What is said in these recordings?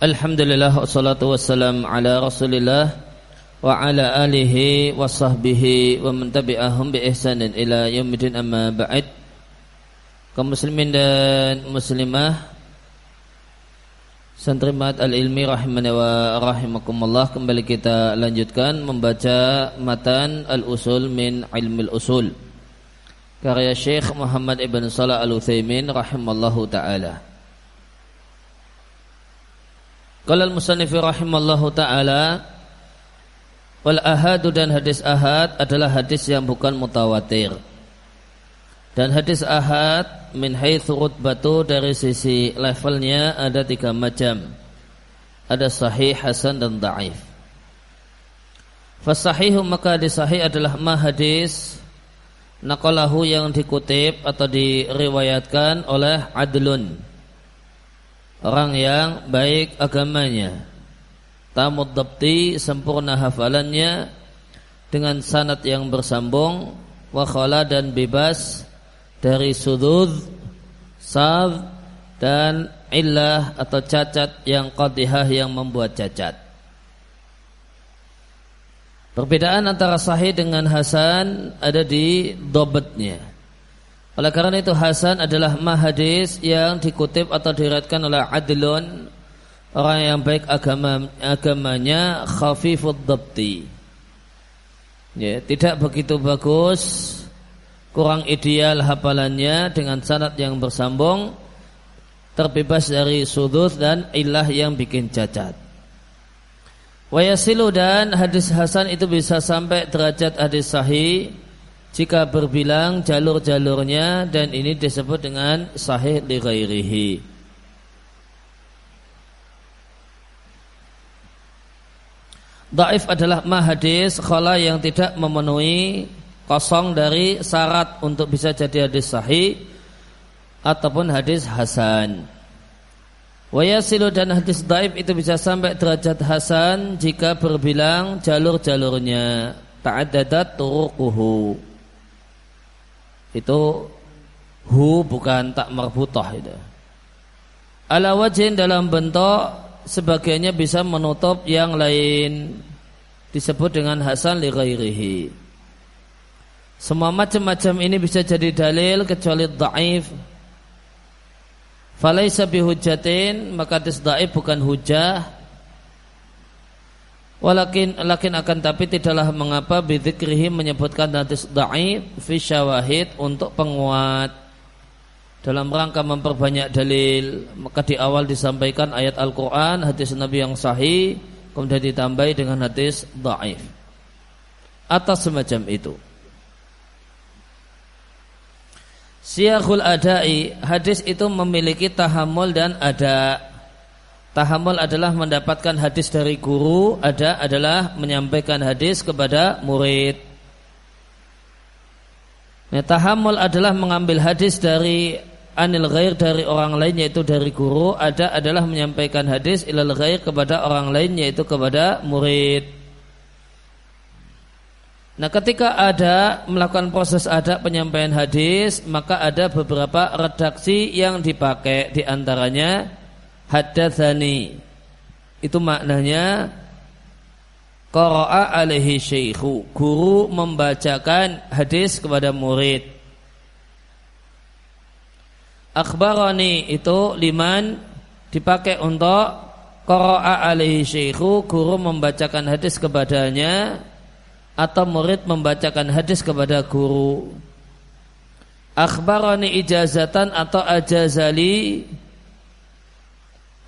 Alhamdulillah wassalatu wassalam ala Rasulillah wa ala alihi wa sahbihi wa man tabi'ahum bi ihsanin ila yaumil amma ba'd. Kaum muslimin dan muslimah Santrimat al-ilmi rahimani wa rahimakumullah Kembali kita lanjutkan membaca matan al-usul min ilmil usul Karya Syekh Muhammad ibn Salah al-Uthaymin rahimallahu ta'ala Qala al-musannif rahimallahu taala wal ahadu dan hadis ahad adalah hadis yang bukan mutawatir. Dan hadis ahad min haitsu rutbatu dari sisi levelnya ada tiga macam. Ada sahih, hasan dan dhaif. Fasahihu maka hadis sahih adalah ma hadis naqalahu yang dikutip atau diriwayatkan oleh adlun orang yang baik agamanya tamud dabti sempurna hafalannya dengan sanat yang bersambung wakhala dan bebas dari sudud sab dan illah atau cacat yang qadihah yang membuat cacat Perbedaan antara sahih dengan hasan ada di dobetnya. Oleh karena itu Hasan adalah mahadis yang dikutip atau diriatkan oleh adlun orang yang baik agama agamanya khafifud dabti. Ya, tidak begitu bagus, kurang ideal hafalannya dengan sanad yang bersambung, terbebas dari sudut dan ilah yang bikin cacat. Wayasilu dan hadis Hasan itu bisa sampai derajat hadis sahih jika berbilang jalur-jalurnya dan ini disebut dengan sahih li ghairihi. Daif adalah mahadis khala yang tidak memenuhi kosong dari syarat untuk bisa jadi hadis sahih ataupun hadis hasan. Wayasilu dan hadis daif itu bisa sampai derajat hasan jika berbilang jalur-jalurnya ta'addadat turuquhu itu hu bukan tak marbutoh itu. Ala wajin dalam bentuk sebagiannya bisa menutup yang lain disebut dengan hasan li ghairihi. Semua macam-macam ini bisa jadi dalil kecuali dhaif. Falaisa bihujatin maka hadis dhaif bukan hujah Walakin lakin akan tapi tidaklah mengapa bidzikrihi menyebutkan hadis dhaif fi syawahid untuk penguat. Dalam rangka memperbanyak dalil maka di awal disampaikan ayat Al-Qur'an hadis Nabi yang sahih kemudian ditambahi dengan hadis dhaif atas semacam itu. Siyahul adai hadis itu memiliki tahammul dan ada Tahammul adalah mendapatkan hadis dari guru, ada adalah menyampaikan hadis kepada murid. Nah, tahammul adalah mengambil hadis dari anil ghair dari orang lain yaitu dari guru, ada adalah menyampaikan hadis ilal ghair kepada orang lain yaitu kepada murid. Nah, ketika ada melakukan proses ada penyampaian hadis, maka ada beberapa redaksi yang dipakai di antaranya haddatsani itu maknanya qara'a alaihi syekhu guru membacakan hadis kepada murid. Akhbarani itu liman dipakai untuk qara'a alaihi syekhu guru membacakan hadis kepadanya atau murid membacakan hadis kepada guru. Akhbarani ijazatan atau ajazali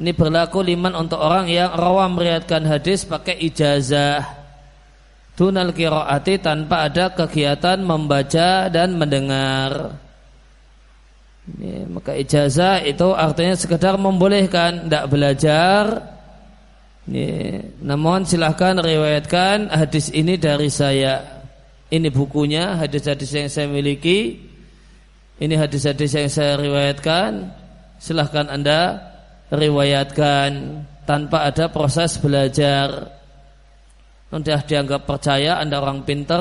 ini berlaku liman untuk orang yang rawam meriatkan hadis pakai ijazah. Tunal kiroati tanpa ada kegiatan membaca dan mendengar. Ini, maka ijazah itu artinya sekedar membolehkan, tidak belajar. Ini, namun silahkan riwayatkan hadis ini dari saya. Ini bukunya, hadis-hadis yang saya miliki. Ini hadis-hadis yang saya riwayatkan. Silahkan anda riwayatkan tanpa ada proses belajar. Sudah dianggap percaya Anda orang pinter.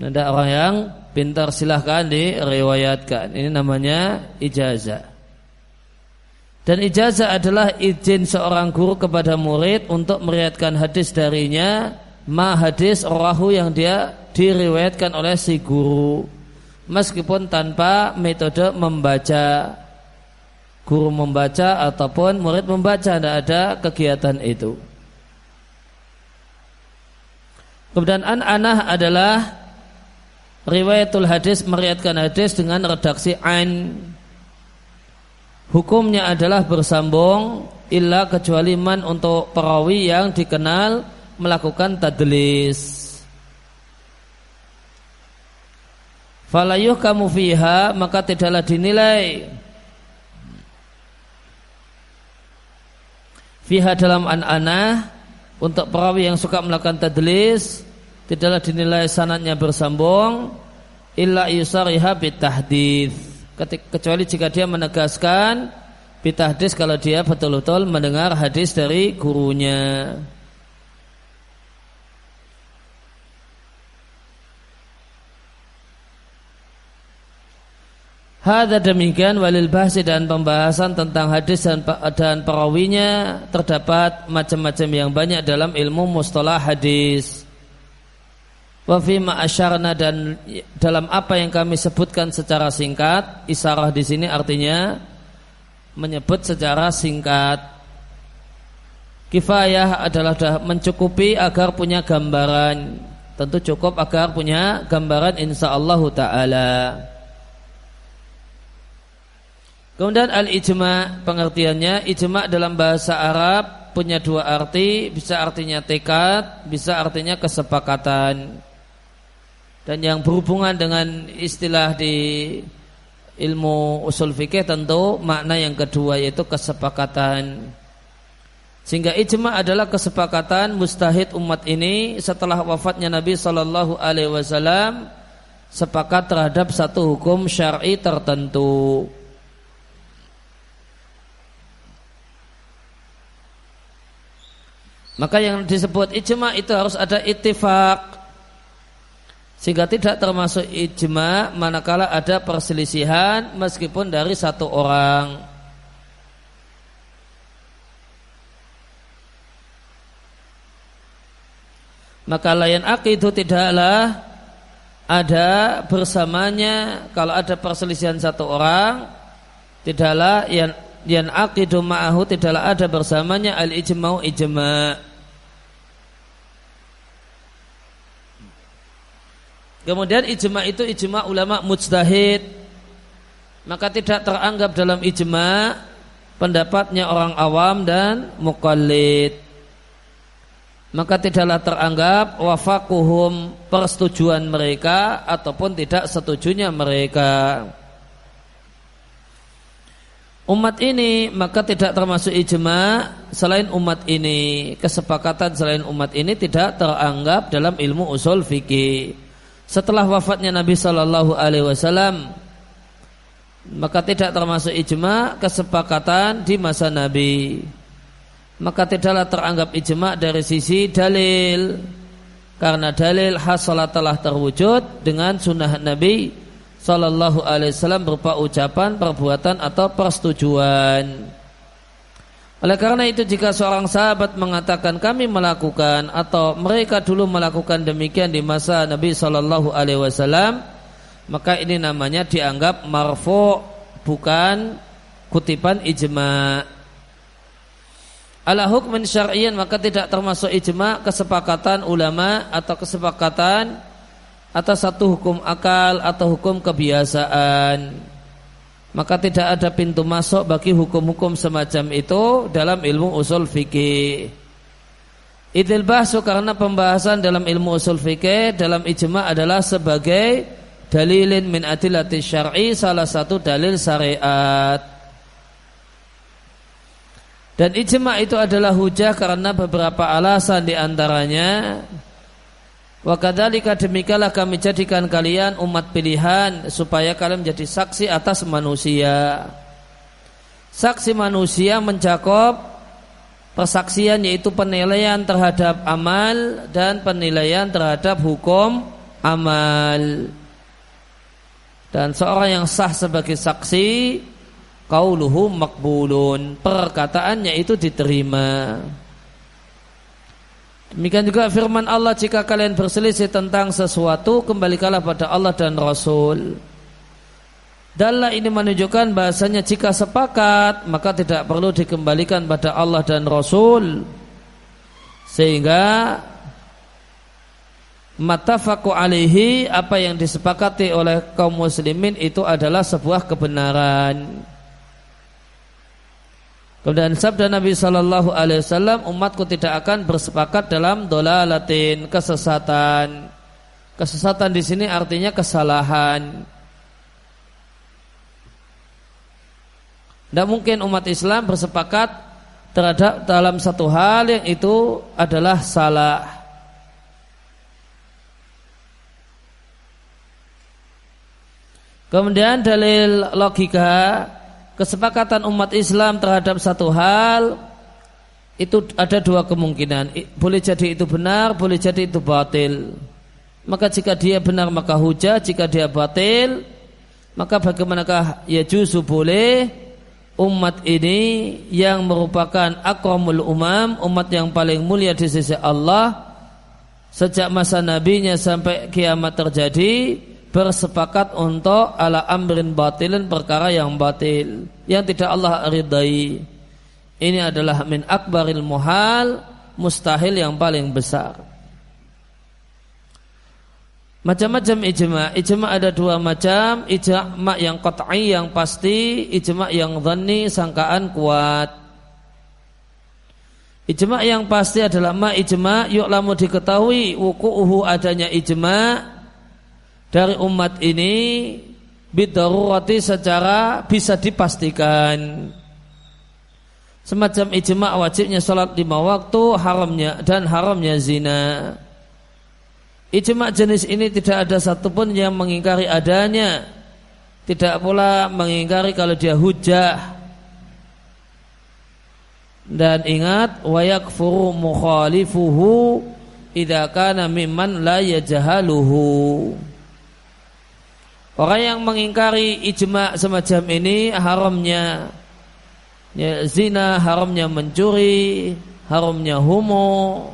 Anda orang yang pintar silahkan diriwayatkan. Ini namanya ijazah. Dan ijazah adalah izin seorang guru kepada murid untuk meriatkan hadis darinya ma hadis rahu yang dia diriwayatkan oleh si guru meskipun tanpa metode membaca guru membaca ataupun murid membaca tidak ada kegiatan itu. Kemudian an-anah adalah riwayatul hadis meriatkan hadis dengan redaksi an hukumnya adalah bersambung illa kecuali man untuk perawi yang dikenal melakukan tadlis. Falayuh kamu fiha maka tidaklah dinilai fiha dalam an-anah untuk perawi yang suka melakukan tadlis tidaklah dinilai sanatnya bersambung illa yusariha bitahdits kecuali jika dia menegaskan bitahdis kalau dia betul-betul mendengar hadis dari gurunya. Hada demikian walil bahsi dan pembahasan tentang hadis dan, dan perawinya terdapat macam-macam yang banyak dalam ilmu mustalah hadis. Wafima asyarna dan dalam apa yang kami sebutkan secara singkat, isarah di sini artinya menyebut secara singkat. Kifayah adalah mencukupi agar punya gambaran. Tentu cukup agar punya gambaran insya Allah Ta'ala. Kemudian al-ijma pengertiannya ijma dalam bahasa Arab punya dua arti, bisa artinya tekad, bisa artinya kesepakatan dan yang berhubungan dengan istilah di ilmu usul fikih tentu makna yang kedua yaitu kesepakatan sehingga ijma adalah kesepakatan mustahid umat ini setelah wafatnya Nabi Shallallahu Alaihi Wasallam sepakat terhadap satu hukum syar'i tertentu. Maka yang disebut ijma itu harus ada ittifaq sehingga tidak termasuk ijma manakala ada perselisihan meskipun dari satu orang. Maka layan itu tidaklah ada bersamanya kalau ada perselisihan satu orang tidaklah yang yang akidu ma'ahu tidaklah ada bersamanya al ijma'u ijma' Kemudian ijma itu ijma ulama mujtahid. Maka tidak teranggap dalam ijma pendapatnya orang awam dan mukallid. Maka tidaklah teranggap wafakuhum persetujuan mereka ataupun tidak setujunya mereka. Umat ini maka tidak termasuk ijma selain umat ini. Kesepakatan selain umat ini tidak teranggap dalam ilmu usul fikih. Setelah wafatnya Nabi Shallallahu Alaihi Wasallam maka tidak termasuk ijma kesepakatan di masa Nabi. Maka tidaklah teranggap ijma dari sisi dalil. Karena dalil hasalat telah terwujud dengan sunnah Nabi Shallallahu Alaihi Wasallam berupa ucapan, perbuatan atau persetujuan. Oleh karena itu jika seorang sahabat mengatakan kami melakukan atau mereka dulu melakukan demikian di masa Nabi Shallallahu Alaihi Wasallam, maka ini namanya dianggap marfu bukan kutipan ijma. Ala hukmin syar'iyan maka tidak termasuk ijma kesepakatan ulama atau kesepakatan atas satu hukum akal atau hukum kebiasaan maka tidak ada pintu masuk bagi hukum-hukum semacam itu dalam ilmu usul fikih. Idil bahsu karena pembahasan dalam ilmu usul fikih dalam ijma adalah sebagai dalilin min adilati syar'i salah satu dalil syariat. Dan ijma itu adalah hujah karena beberapa alasan di antaranya Wa kadzalika demikianlah kami jadikan kalian umat pilihan supaya kalian menjadi saksi atas manusia. Saksi manusia mencakup persaksian yaitu penilaian terhadap amal dan penilaian terhadap hukum amal. Dan seorang yang sah sebagai saksi qauluhu makbulun perkataannya itu diterima Demikian juga firman Allah jika kalian berselisih tentang sesuatu kembalikanlah pada Allah dan Rasul. Dalam ini menunjukkan bahasanya jika sepakat maka tidak perlu dikembalikan pada Allah dan Rasul. Sehingga matafaku alaihi apa yang disepakati oleh kaum muslimin itu adalah sebuah kebenaran. Kemudian sabda Nabi Shallallahu Alaihi Wasallam, umatku tidak akan bersepakat dalam dolalatin kesesatan. Kesesatan di sini artinya kesalahan. Tidak mungkin umat Islam bersepakat terhadap dalam satu hal yang itu adalah salah. Kemudian dalil logika kesepakatan umat Islam terhadap satu hal itu ada dua kemungkinan. Boleh jadi itu benar, boleh jadi itu batil. Maka jika dia benar maka hujah, jika dia batil maka bagaimanakah ya justru boleh umat ini yang merupakan akramul umam, umat yang paling mulia di sisi Allah sejak masa nabinya sampai kiamat terjadi bersepakat untuk ala amrin batilin perkara yang batil yang tidak Allah ridai. Ini adalah min akbaril muhal mustahil yang paling besar. Macam-macam ijma. Ijma ada dua macam. Ijma yang qat'i yang pasti, ijma yang dhanni sangkaan kuat. Ijma yang pasti adalah ma ijma yuk lamu diketahui wuku'uhu adanya ijma dari umat ini bidarurati secara bisa dipastikan. Semacam ijma wajibnya salat lima waktu haramnya dan haramnya zina. Ijma jenis ini tidak ada satupun yang mengingkari adanya. Tidak pula mengingkari kalau dia hujah. Dan ingat wayakfuru mukhalifuhu idza kana mimman la yajahaluhu Orang yang mengingkari ijma semacam ini haramnya ya, zina, haramnya mencuri, haramnya homo.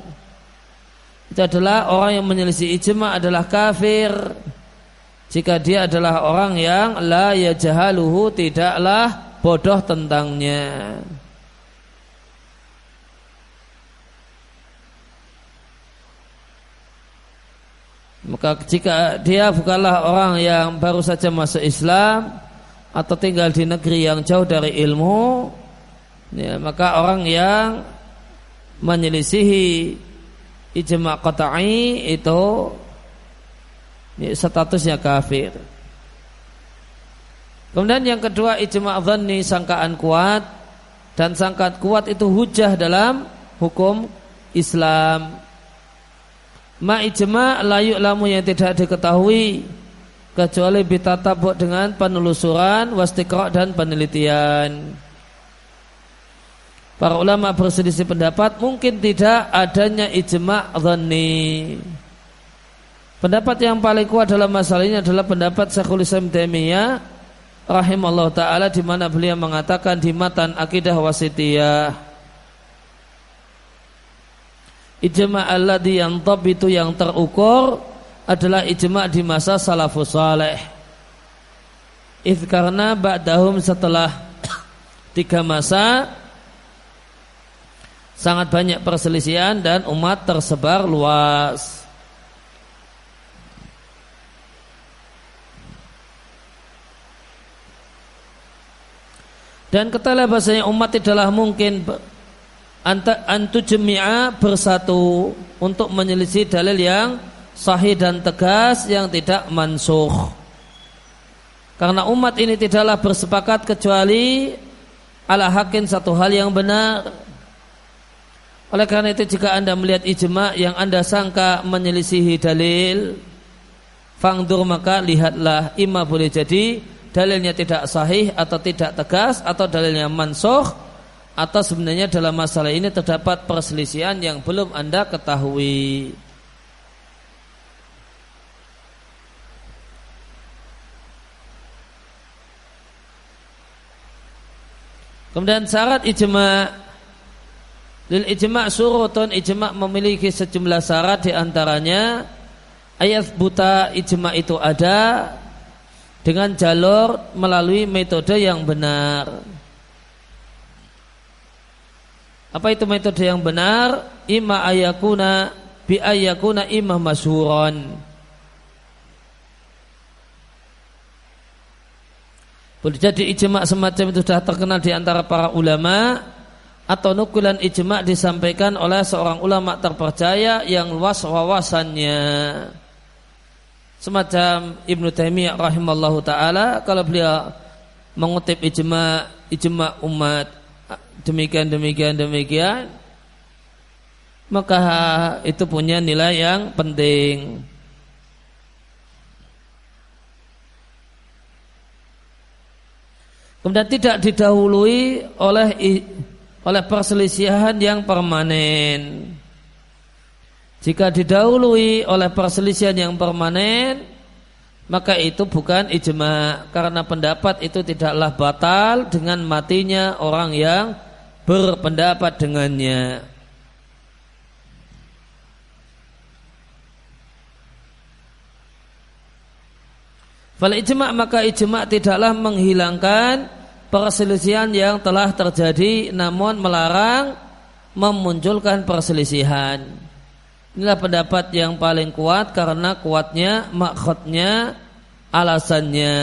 Itu adalah orang yang menyelisih ijma adalah kafir. Jika dia adalah orang yang la ya jahaluhu tidaklah bodoh tentangnya. Maka jika dia bukanlah orang yang baru saja masuk Islam atau tinggal di negeri yang jauh dari ilmu, ya, maka orang yang menyelisihi ijma qata'i itu ya, statusnya kafir. Kemudian yang kedua ijma dhanni sangkaan kuat dan sangkaan kuat itu hujah dalam hukum Islam ma ijma layuk lamu yang tidak diketahui kecuali bitatabuk dengan penelusuran wastiqra dan penelitian Para ulama berselisih pendapat mungkin tidak adanya ijma dhanni. Pendapat yang paling kuat dalam masalah ini adalah pendapat Syekhul Islam Taimiyah rahimahullah taala di mana beliau mengatakan di matan akidah wasitiyah Ijma' alladhi yang top itu yang terukur adalah ijma' di masa salafus saleh. If karena ba'dahum setelah tiga masa sangat banyak perselisihan dan umat tersebar luas. Dan ketahui bahasanya umat tidaklah mungkin antu jemi'a bersatu untuk menyelisih dalil yang sahih dan tegas yang tidak mansuh. Karena umat ini tidaklah bersepakat kecuali ala hakin satu hal yang benar. Oleh karena itu jika anda melihat ijma yang anda sangka menyelisihi dalil, fangdur maka lihatlah ima boleh jadi dalilnya tidak sahih atau tidak tegas atau dalilnya mansuh atau sebenarnya dalam masalah ini terdapat perselisihan yang belum Anda ketahui. Kemudian syarat ijma lil ijma surutun ijma memiliki sejumlah syarat di antaranya ayat buta ijma itu ada dengan jalur melalui metode yang benar. Apa itu metode yang benar? Ima ayakuna bi ayakuna imah masyhuran. Boleh jadi ijma semacam itu sudah terkenal di antara para ulama atau nukulan ijma disampaikan oleh seorang ulama terpercaya yang luas wawasannya. Semacam Ibnu Taimiyah rahimallahu taala kalau beliau mengutip ijma ijma umat demikian demikian demikian maka itu punya nilai yang penting. Kemudian tidak didahului oleh oleh perselisihan yang permanen. Jika didahului oleh perselisihan yang permanen, maka itu bukan ijma karena pendapat itu tidaklah batal dengan matinya orang yang berpendapat dengannya. Fal ijma maka ijma tidaklah menghilangkan perselisihan yang telah terjadi namun melarang memunculkan perselisihan. Inilah pendapat yang paling kuat karena kuatnya maksudnya alasannya.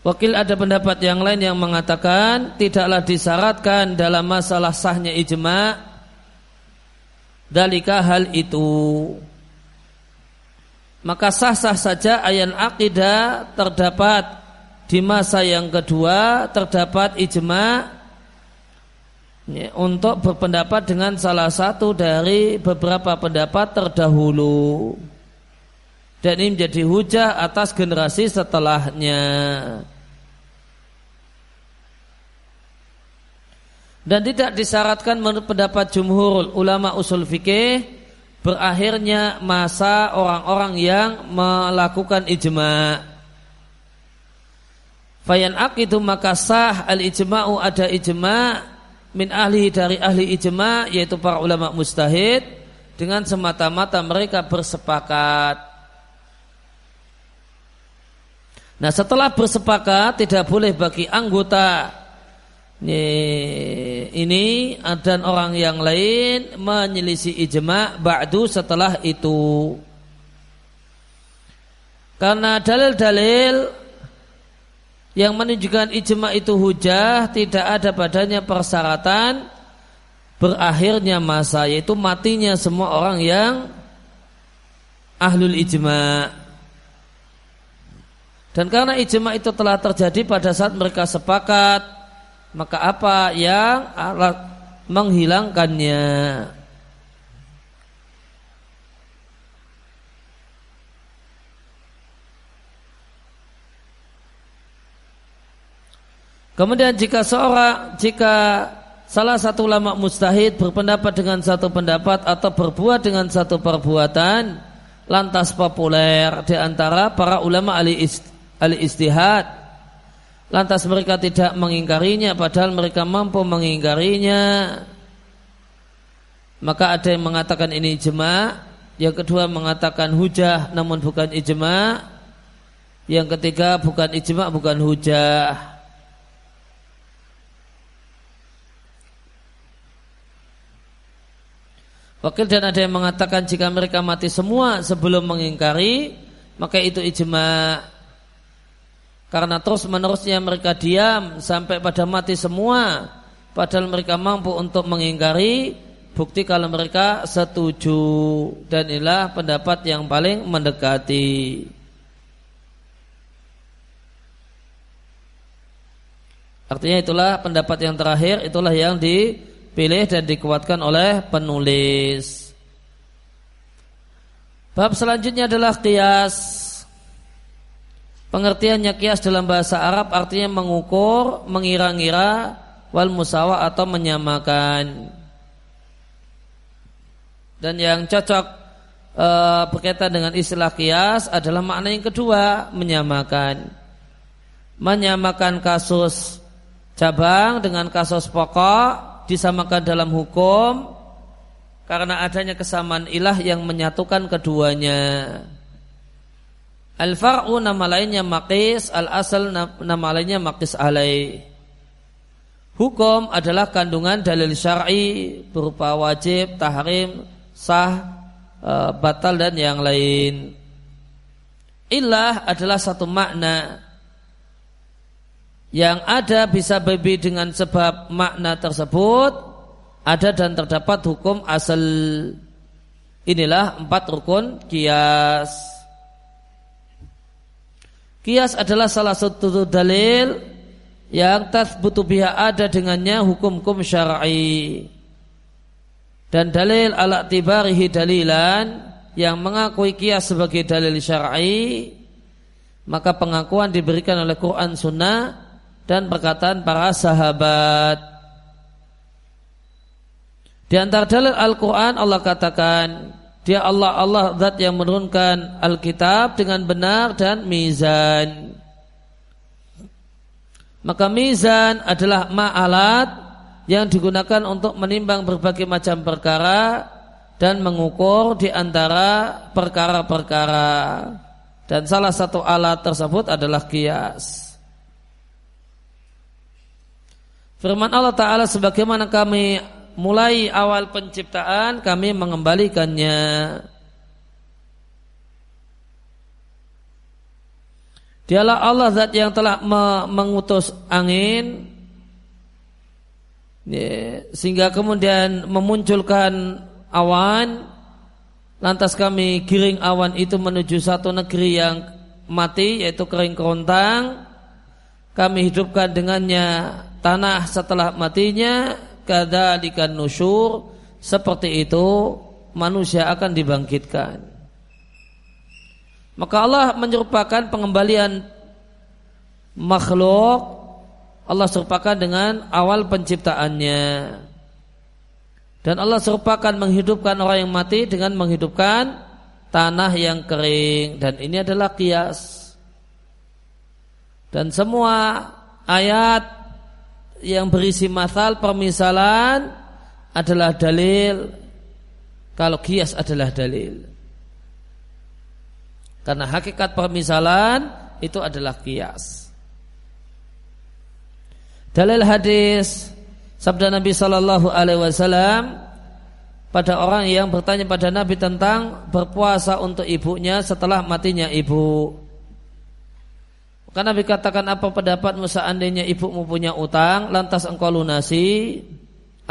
Wakil ada pendapat yang lain yang mengatakan tidaklah disyaratkan dalam masalah sahnya ijma dalika hal itu maka sah-sah saja ayat akidah terdapat di masa yang kedua terdapat ijma ya, untuk berpendapat dengan salah satu dari beberapa pendapat terdahulu dan ini menjadi hujah atas generasi setelahnya dan tidak disyaratkan menurut pendapat jumhur ulama usul fikih berakhirnya masa orang-orang yang melakukan ijma. Fayan itu maka sah al ijma'u ada ijma min ahli dari ahli ijma yaitu para ulama mustahid dengan semata-mata mereka bersepakat. Nah setelah bersepakat tidak boleh bagi anggota ini dan orang yang lain menyelisih ijma ba'du setelah itu. Karena dalil-dalil yang menunjukkan ijma itu hujah tidak ada padanya persyaratan berakhirnya masa yaitu matinya semua orang yang ahlul ijma. Dan karena ijma itu telah terjadi pada saat mereka sepakat maka apa yang alat menghilangkannya Kemudian jika seorang jika salah satu ulama mustahid berpendapat dengan satu pendapat atau berbuat dengan satu perbuatan lantas populer di antara para ulama ahli istihad. Lantas mereka tidak mengingkarinya padahal mereka mampu mengingkarinya. Maka ada yang mengatakan ini ijma yang kedua mengatakan hujah namun bukan ijma. Yang ketiga bukan ijma bukan hujah Wakil dan ada yang mengatakan jika mereka mati semua sebelum mengingkari maka itu ijma karena terus menerusnya mereka diam sampai pada mati semua. Padahal mereka mampu untuk mengingkari bukti kalau mereka setuju. Dan inilah pendapat yang paling mendekati. Artinya itulah pendapat yang terakhir, itulah yang dipilih dan dikuatkan oleh penulis. Bab selanjutnya adalah kias. Pengertiannya kias dalam bahasa Arab artinya mengukur, mengira-ngira, wal musawa atau menyamakan. Dan yang cocok e, berkaitan dengan istilah kias adalah makna yang kedua, menyamakan. menyamakan kasus cabang dengan kasus pokok disamakan dalam hukum karena adanya kesamaan ilah yang menyatukan keduanya. Al-far'u nama lainnya maqis, al-asal nama lainnya maqis alai. Hukum adalah kandungan dalil syar'i berupa wajib, tahrim, sah, e, batal dan yang lain. Ilah adalah satu makna yang ada bisa berbeda dengan sebab makna tersebut ada dan terdapat hukum asal. Inilah empat rukun kias. Kias adalah salah satu dalil yang tathbutu biha ada dengannya hukum-hukum syar'i. Dan dalil ala tibarihi dalilan yang mengakui kias sebagai dalil syar'i maka pengakuan diberikan oleh Quran Sunnah dan perkataan para sahabat. Di antara dalil Al-Quran Allah katakan dia Allah Allah zat yang menurunkan Alkitab dengan benar dan mizan. Maka mizan adalah ma'alat yang digunakan untuk menimbang berbagai macam perkara dan mengukur di antara perkara-perkara. Dan salah satu alat tersebut adalah kias. Firman Allah Ta'ala sebagaimana kami mulai awal penciptaan kami mengembalikannya. Dialah Allah zat yang telah mengutus angin sehingga kemudian memunculkan awan lantas kami giring awan itu menuju satu negeri yang mati yaitu kering kerontang kami hidupkan dengannya tanah setelah matinya kadzalikan nusyur seperti itu manusia akan dibangkitkan. Maka Allah menyerupakan pengembalian makhluk Allah serupakan dengan awal penciptaannya. Dan Allah serupakan menghidupkan orang yang mati dengan menghidupkan tanah yang kering dan ini adalah kias. Dan semua ayat yang berisi masal permisalan adalah dalil. Kalau kias adalah dalil. Karena hakikat permisalan itu adalah kias. Dalil hadis sabda Nabi Shallallahu Alaihi Wasallam pada orang yang bertanya pada Nabi tentang berpuasa untuk ibunya setelah matinya ibu karena katakan apa pendapatmu seandainya ibumu punya utang lantas engkau lunasi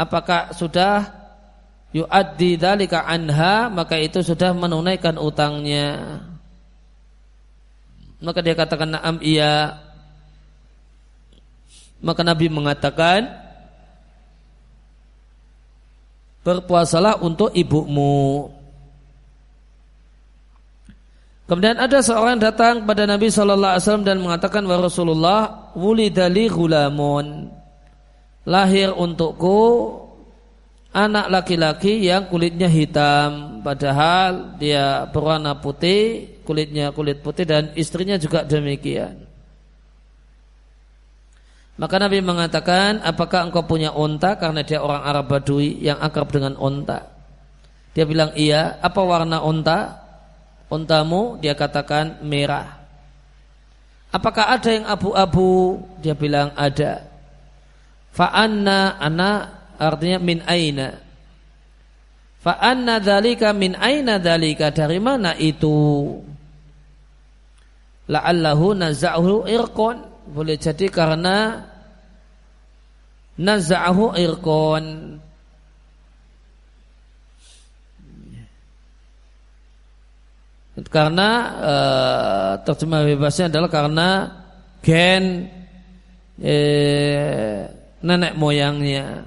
apakah sudah yu'addi dalika anha? Maka itu sudah menunaikan utangnya. Maka dia katakan na'am iya. Maka Nabi mengatakan berpuasalah untuk ibumu Kemudian ada seorang datang kepada Nabi Shallallahu Alaihi Wasallam dan mengatakan wa Rasulullah wulidali gulamun. Lahir untukku anak laki-laki yang kulitnya hitam. Padahal dia berwarna putih kulitnya kulit putih dan istrinya juga demikian. Maka Nabi mengatakan apakah engkau punya unta karena dia orang Arab Badui yang akrab dengan unta? Dia bilang iya apa warna unta untamu dia katakan merah. Apakah ada yang abu-abu? Dia bilang ada. Fa'anna ana artinya min aina. Fa'anna dalika min aina dalika dari mana itu? La'allahu naza'hu irqon. Boleh jadi karena naza'hu irqon karena e, terjemah bebasnya adalah karena gen e, nenek moyangnya.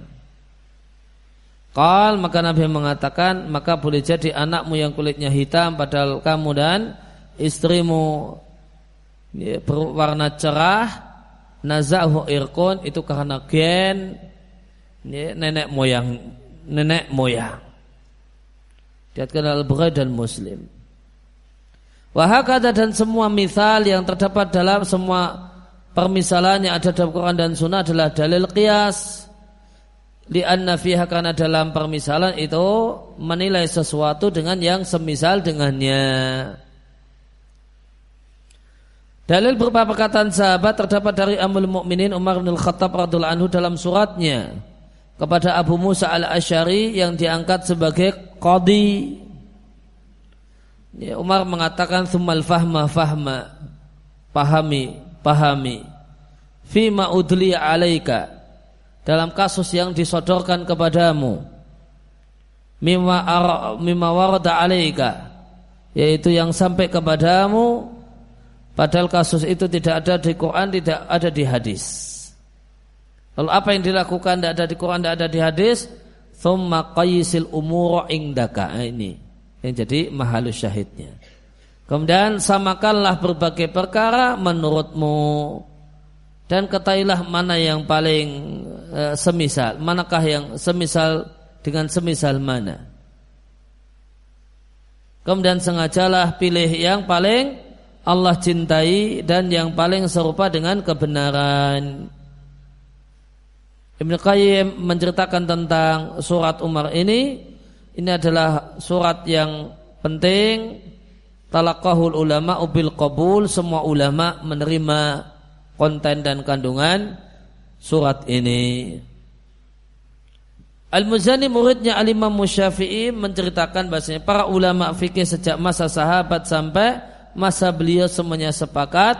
Kal maka Nabi mengatakan maka boleh jadi anakmu yang kulitnya hitam padahal kamu dan istrimu ya, berwarna cerah nazahu irkun itu karena gen ya, nenek moyang nenek moyang. Diatkan al-Bukhari dan Muslim. Wahakada dan semua misal yang terdapat dalam semua permisalan yang ada dalam Quran dan Sunnah adalah dalil qiyas. Lianna fiha karena dalam permisalan itu menilai sesuatu dengan yang semisal dengannya. Dalil berupa perkataan sahabat terdapat dari Amul Mukminin Umar bin Khattab radhiallahu anhu dalam suratnya kepada Abu Musa al Ashari yang diangkat sebagai qadi. Ya, Umar mengatakan sumal fahma fahma. Pahami pahami. Fima udli alaika. Dalam kasus yang disodorkan kepadamu. Mimma mimma warada alaika. Yaitu yang sampai kepadamu. Padahal kasus itu tidak ada di Quran tidak ada di hadis. Lalu apa yang dilakukan tidak ada di Quran tidak ada di hadis? Thumma qayisil umur indaka. Nah, ini yang jadi mahalus syahidnya Kemudian samakanlah berbagai perkara menurutmu dan ketahuilah mana yang paling e, semisal, manakah yang semisal dengan semisal mana. Kemudian sengajalah pilih yang paling Allah cintai dan yang paling serupa dengan kebenaran. Ibn Qayyim menceritakan tentang surat Umar ini. Ini adalah surat yang penting talaqahul ulama ubil qabul semua ulama menerima konten dan kandungan surat ini. Al-Muzani muridnya Al-Imam Musyafi'i menceritakan bahasanya para ulama fikih sejak masa sahabat sampai masa beliau semuanya sepakat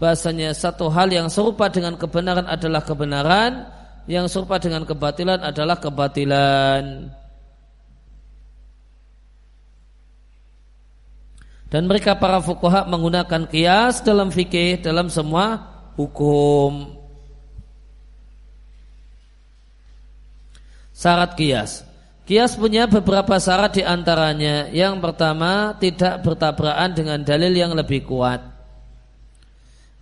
bahasanya satu hal yang serupa dengan kebenaran adalah kebenaran, yang serupa dengan kebatilan adalah kebatilan. Dan mereka para fukuha menggunakan kias dalam fikih dalam semua hukum. Syarat kias. Kias punya beberapa syarat di antaranya. Yang pertama, tidak bertabrakan dengan dalil yang lebih kuat.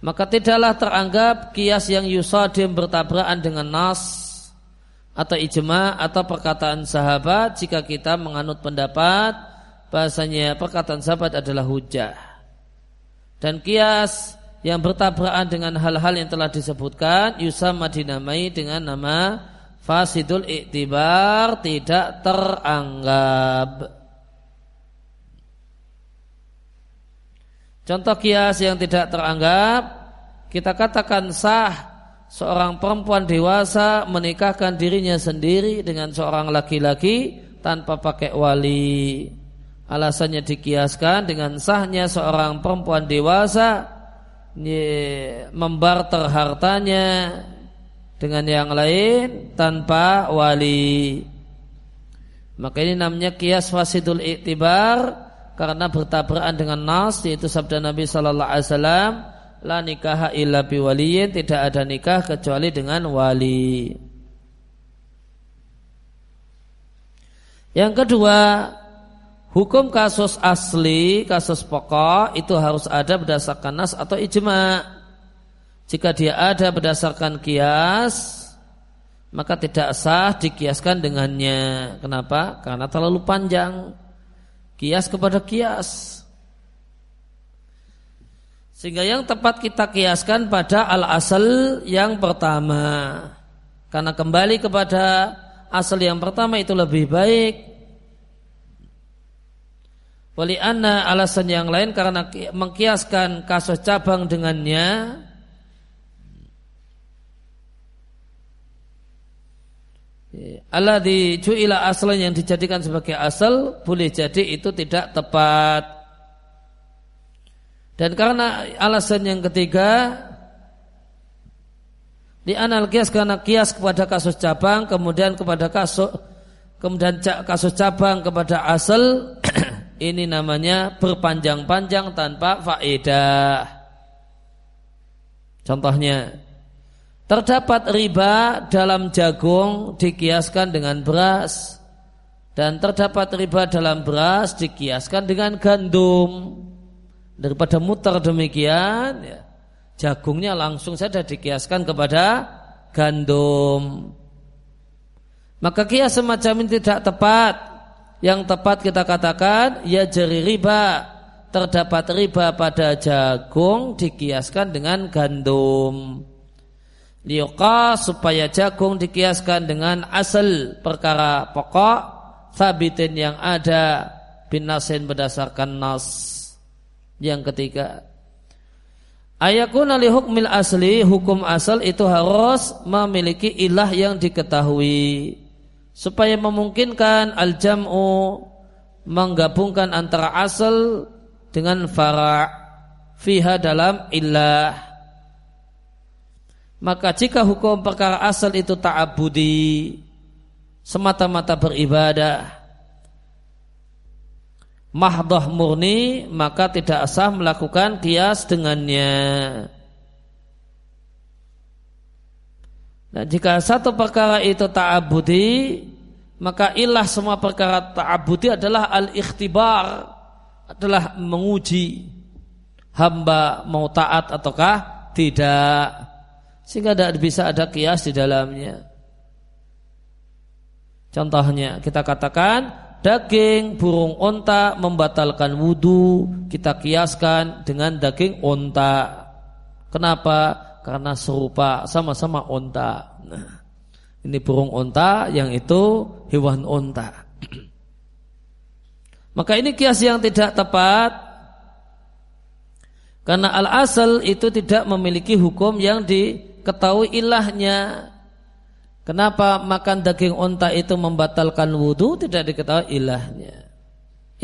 Maka tidaklah teranggap kias yang yusadim bertabrakan dengan nas atau ijma atau perkataan sahabat jika kita menganut pendapat bahasanya perkataan sahabat adalah hujah. Dan kias yang bertabrakan dengan hal-hal yang telah disebutkan Yusama dinamai dengan nama fasidul iktibar tidak teranggap. Contoh kias yang tidak teranggap kita katakan sah seorang perempuan dewasa menikahkan dirinya sendiri dengan seorang laki-laki tanpa pakai wali. Alasannya dikiaskan dengan sahnya seorang perempuan dewasa membarter hartanya dengan yang lain tanpa wali. Maka ini namanya kias fasidul iktibar karena bertabrakan dengan nas yaitu sabda Nabi sallallahu alaihi wasallam la nikaha illa biwaliyin tidak ada nikah kecuali dengan wali. Yang kedua, Hukum kasus asli, kasus pokok itu harus ada berdasarkan nas atau ijma. Jika dia ada berdasarkan kias, maka tidak sah dikiaskan dengannya. Kenapa? Karena terlalu panjang. Kias kepada kias. Sehingga yang tepat kita kiaskan pada al-asal yang pertama. Karena kembali kepada asal yang pertama itu lebih baik Wali anna alasan yang lain karena mengkiaskan kasus cabang dengannya Allah di ju'ila asal yang dijadikan sebagai asal boleh jadi itu tidak tepat. Dan karena alasan yang ketiga di anal kias karena kias kepada kasus cabang kemudian kepada kasus kemudian kasus cabang kepada asal ini namanya berpanjang-panjang tanpa faedah. Contohnya, terdapat riba dalam jagung dikiaskan dengan beras dan terdapat riba dalam beras dikiaskan dengan gandum. Daripada muter demikian, ya, jagungnya langsung saja dikiaskan kepada gandum. Maka kias semacam ini tidak tepat yang tepat kita katakan ya jari riba terdapat riba pada jagung dikiaskan dengan gandum. Liuqa supaya jagung dikiaskan dengan asal perkara pokok sabitin yang ada binasin berdasarkan nas. Yang ketiga, ayakuna li hukmil asli, hukum asal itu harus memiliki ilah yang diketahui supaya memungkinkan al-jam'u menggabungkan antara asal dengan fara' fiha dalam ilah. Maka jika hukum perkara asal itu ta'abudi semata-mata beribadah mahdoh murni maka tidak sah melakukan kias dengannya. Nah, jika satu perkara itu ta'abudi maka ilah semua perkara ta'abudi adalah al-ikhtibar adalah menguji hamba mau taat ataukah tidak. Sehingga tidak bisa ada kias di dalamnya. Contohnya kita katakan daging burung onta membatalkan wudhu kita kiaskan dengan daging onta. Kenapa karena serupa sama-sama onta nah ini burung onta, yang itu hewan onta. Maka ini kias yang tidak tepat karena al-asal itu tidak memiliki hukum yang diketahui ilahnya. Kenapa makan daging onta itu membatalkan wudhu tidak diketahui ilahnya.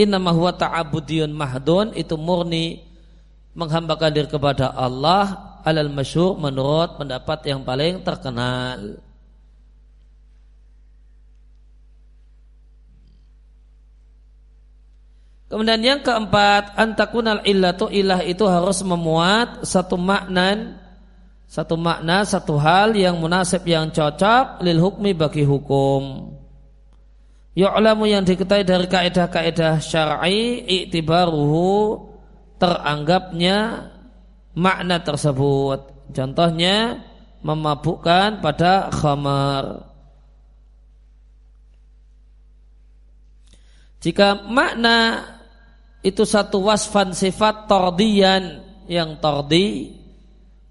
Innama huwa ta'abudiyun mahdun itu murni menghambakan diri kepada Allah alal masyur menurut pendapat yang paling terkenal. Kemudian yang keempat, antakunal illatu ilah itu harus memuat satu makna satu makna, satu hal yang munasib yang cocok lil hukmi bagi hukum. Yu'lamu yang diketahui dari kaidah-kaidah syar'i i'tibaruhu teranggapnya makna tersebut. Contohnya memabukkan pada khamar. Jika makna itu satu wasfan sifat tordian yang tordi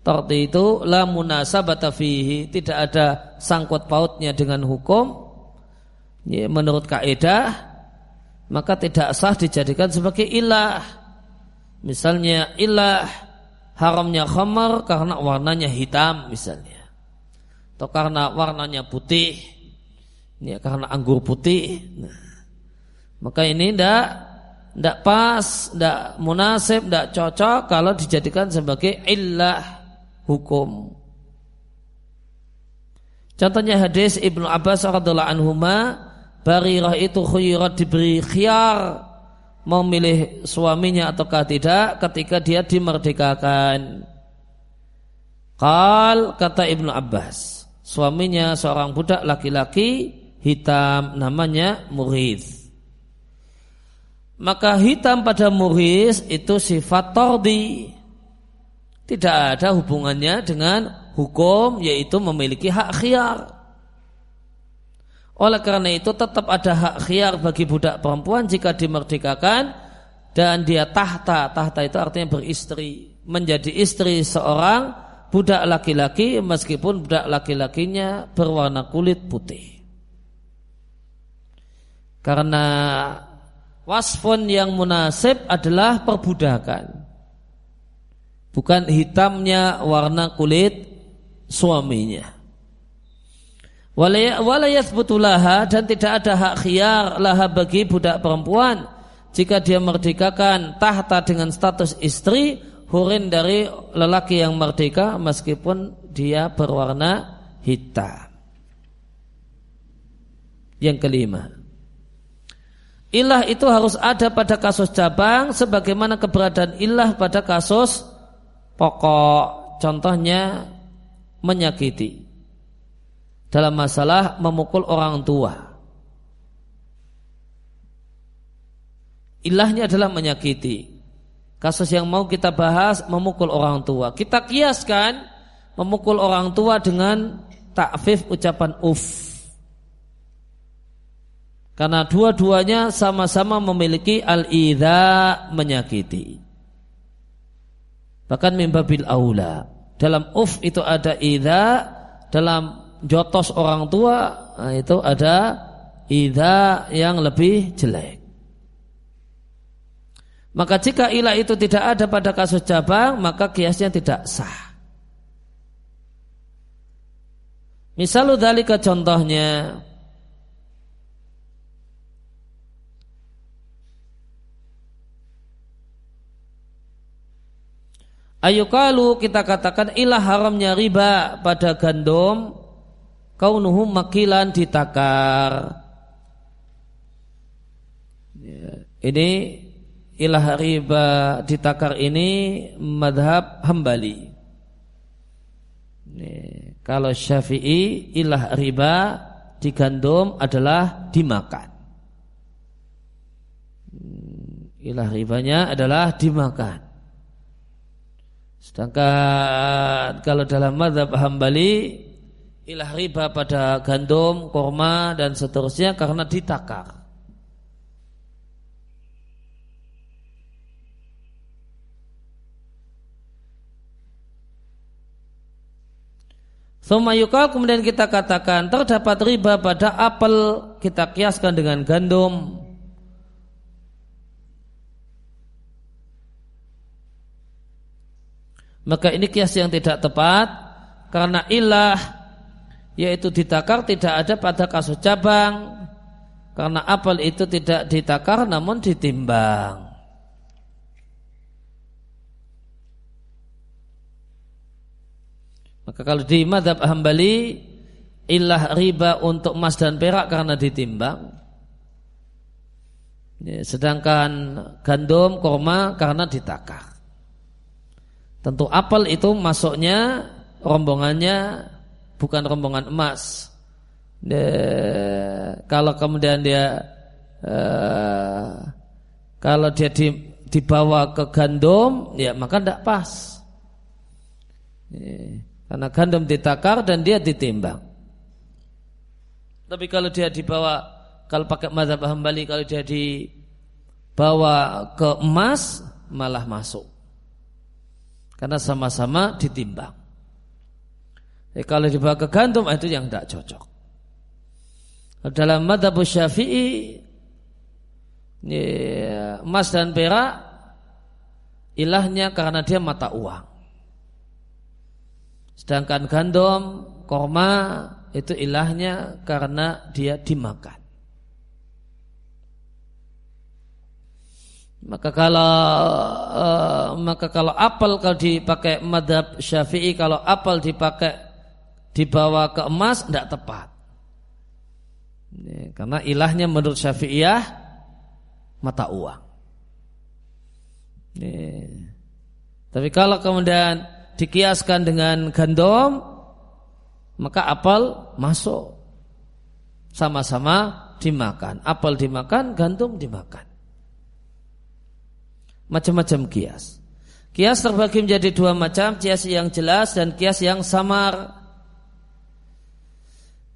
tordi itu la munasabata fihi tidak ada sangkut pautnya dengan hukum ya, menurut kaidah maka tidak sah dijadikan sebagai ilah misalnya ilah haramnya khamar karena warnanya hitam misalnya. Atau karena warnanya putih. Ya, karena anggur putih. Nah, maka ini tidak tidak pas, tidak munasib, tidak cocok kalau dijadikan sebagai illah hukum. Contohnya hadis Ibnu Abbas radhiallahu anhuma, Barirah itu khuyrat diberi khiyar mau milih suaminya ataukah tidak ketika dia dimerdekakan. Kal kata Ibnu Abbas, suaminya seorang budak laki-laki hitam namanya Murid maka hitam pada muris itu sifat tordi. Tidak ada hubungannya dengan hukum yaitu memiliki hak khiar oleh karena itu tetap ada hak khiar bagi budak perempuan jika dimerdekakan dan dia tahta tahta itu artinya beristri menjadi istri seorang budak laki-laki meskipun budak laki-lakinya berwarna kulit putih karena wasfon yang munasib adalah perbudakan. Bukan hitamnya warna kulit suaminya. Walayat betulaha dan tidak ada hak khiar laha bagi budak perempuan jika dia merdekakan tahta dengan status istri hurin dari lelaki yang merdeka meskipun dia berwarna hitam. Yang kelima, Ilah itu harus ada pada kasus cabang sebagaimana keberadaan ilah pada kasus pokok. Contohnya menyakiti. Dalam masalah memukul orang tua. Ilahnya adalah menyakiti. Kasus yang mau kita bahas memukul orang tua. Kita kiaskan memukul orang tua dengan takfif ucapan uff Karena dua-duanya sama-sama memiliki al-idha menyakiti. Bahkan mimbabil aula. Dalam uf itu ada idha, dalam jotos orang tua nah itu ada idha yang lebih jelek. Maka jika ilah itu tidak ada pada kasus cabang, maka kiasnya tidak sah. Misal dalika contohnya Ayukalu kita katakan ilah haramnya riba pada gandum kaunuhum makilan ditakar. Ya, ini ilah riba ditakar ini madhab hambali. Ini, kalau syafi'i ilah riba di gandum adalah dimakan. Hmm, ilah ribanya adalah dimakan. Sedangkan kalau dalam madhab hambali ilah riba pada gandum, korma dan seterusnya karena ditakar. Sumayukal kemudian kita katakan terdapat riba pada apel kita kiaskan dengan gandum Maka ini kias yang tidak tepat karena ilah yaitu ditakar tidak ada pada kasus cabang karena apel itu tidak ditakar namun ditimbang. Maka kalau di madhab hambali ilah riba untuk emas dan perak karena ditimbang. Sedangkan gandum, korma karena ditakar. Tentu apel itu masuknya rombongannya bukan rombongan emas. De, kalau kemudian dia uh, kalau dia di, dibawa ke gandum, ya maka tidak pas. Ya, karena gandum ditakar dan dia ditimbang. Tapi kalau dia dibawa, kalau pakai mazhab hambali, kalau dia dibawa ke emas, malah masuk karena sama-sama ditimbang. Jadi kalau dibawa ke gandum itu yang tidak cocok. Dalam madhab syafi'i emas dan perak ilahnya karena dia mata uang. Sedangkan gandum, korma itu ilahnya karena dia dimakan. Maka kalau uh, maka kalau apel kalau dipakai madhab syafi'i kalau apel dipakai dibawa ke emas tidak tepat. Karena ilahnya menurut syafi'iyah mata uang. Tapi kalau kemudian dikiaskan dengan gandum maka apel masuk sama-sama dimakan. Apel dimakan, gandum dimakan macam-macam kias. Kias terbagi menjadi dua macam, kias yang jelas dan kias yang samar.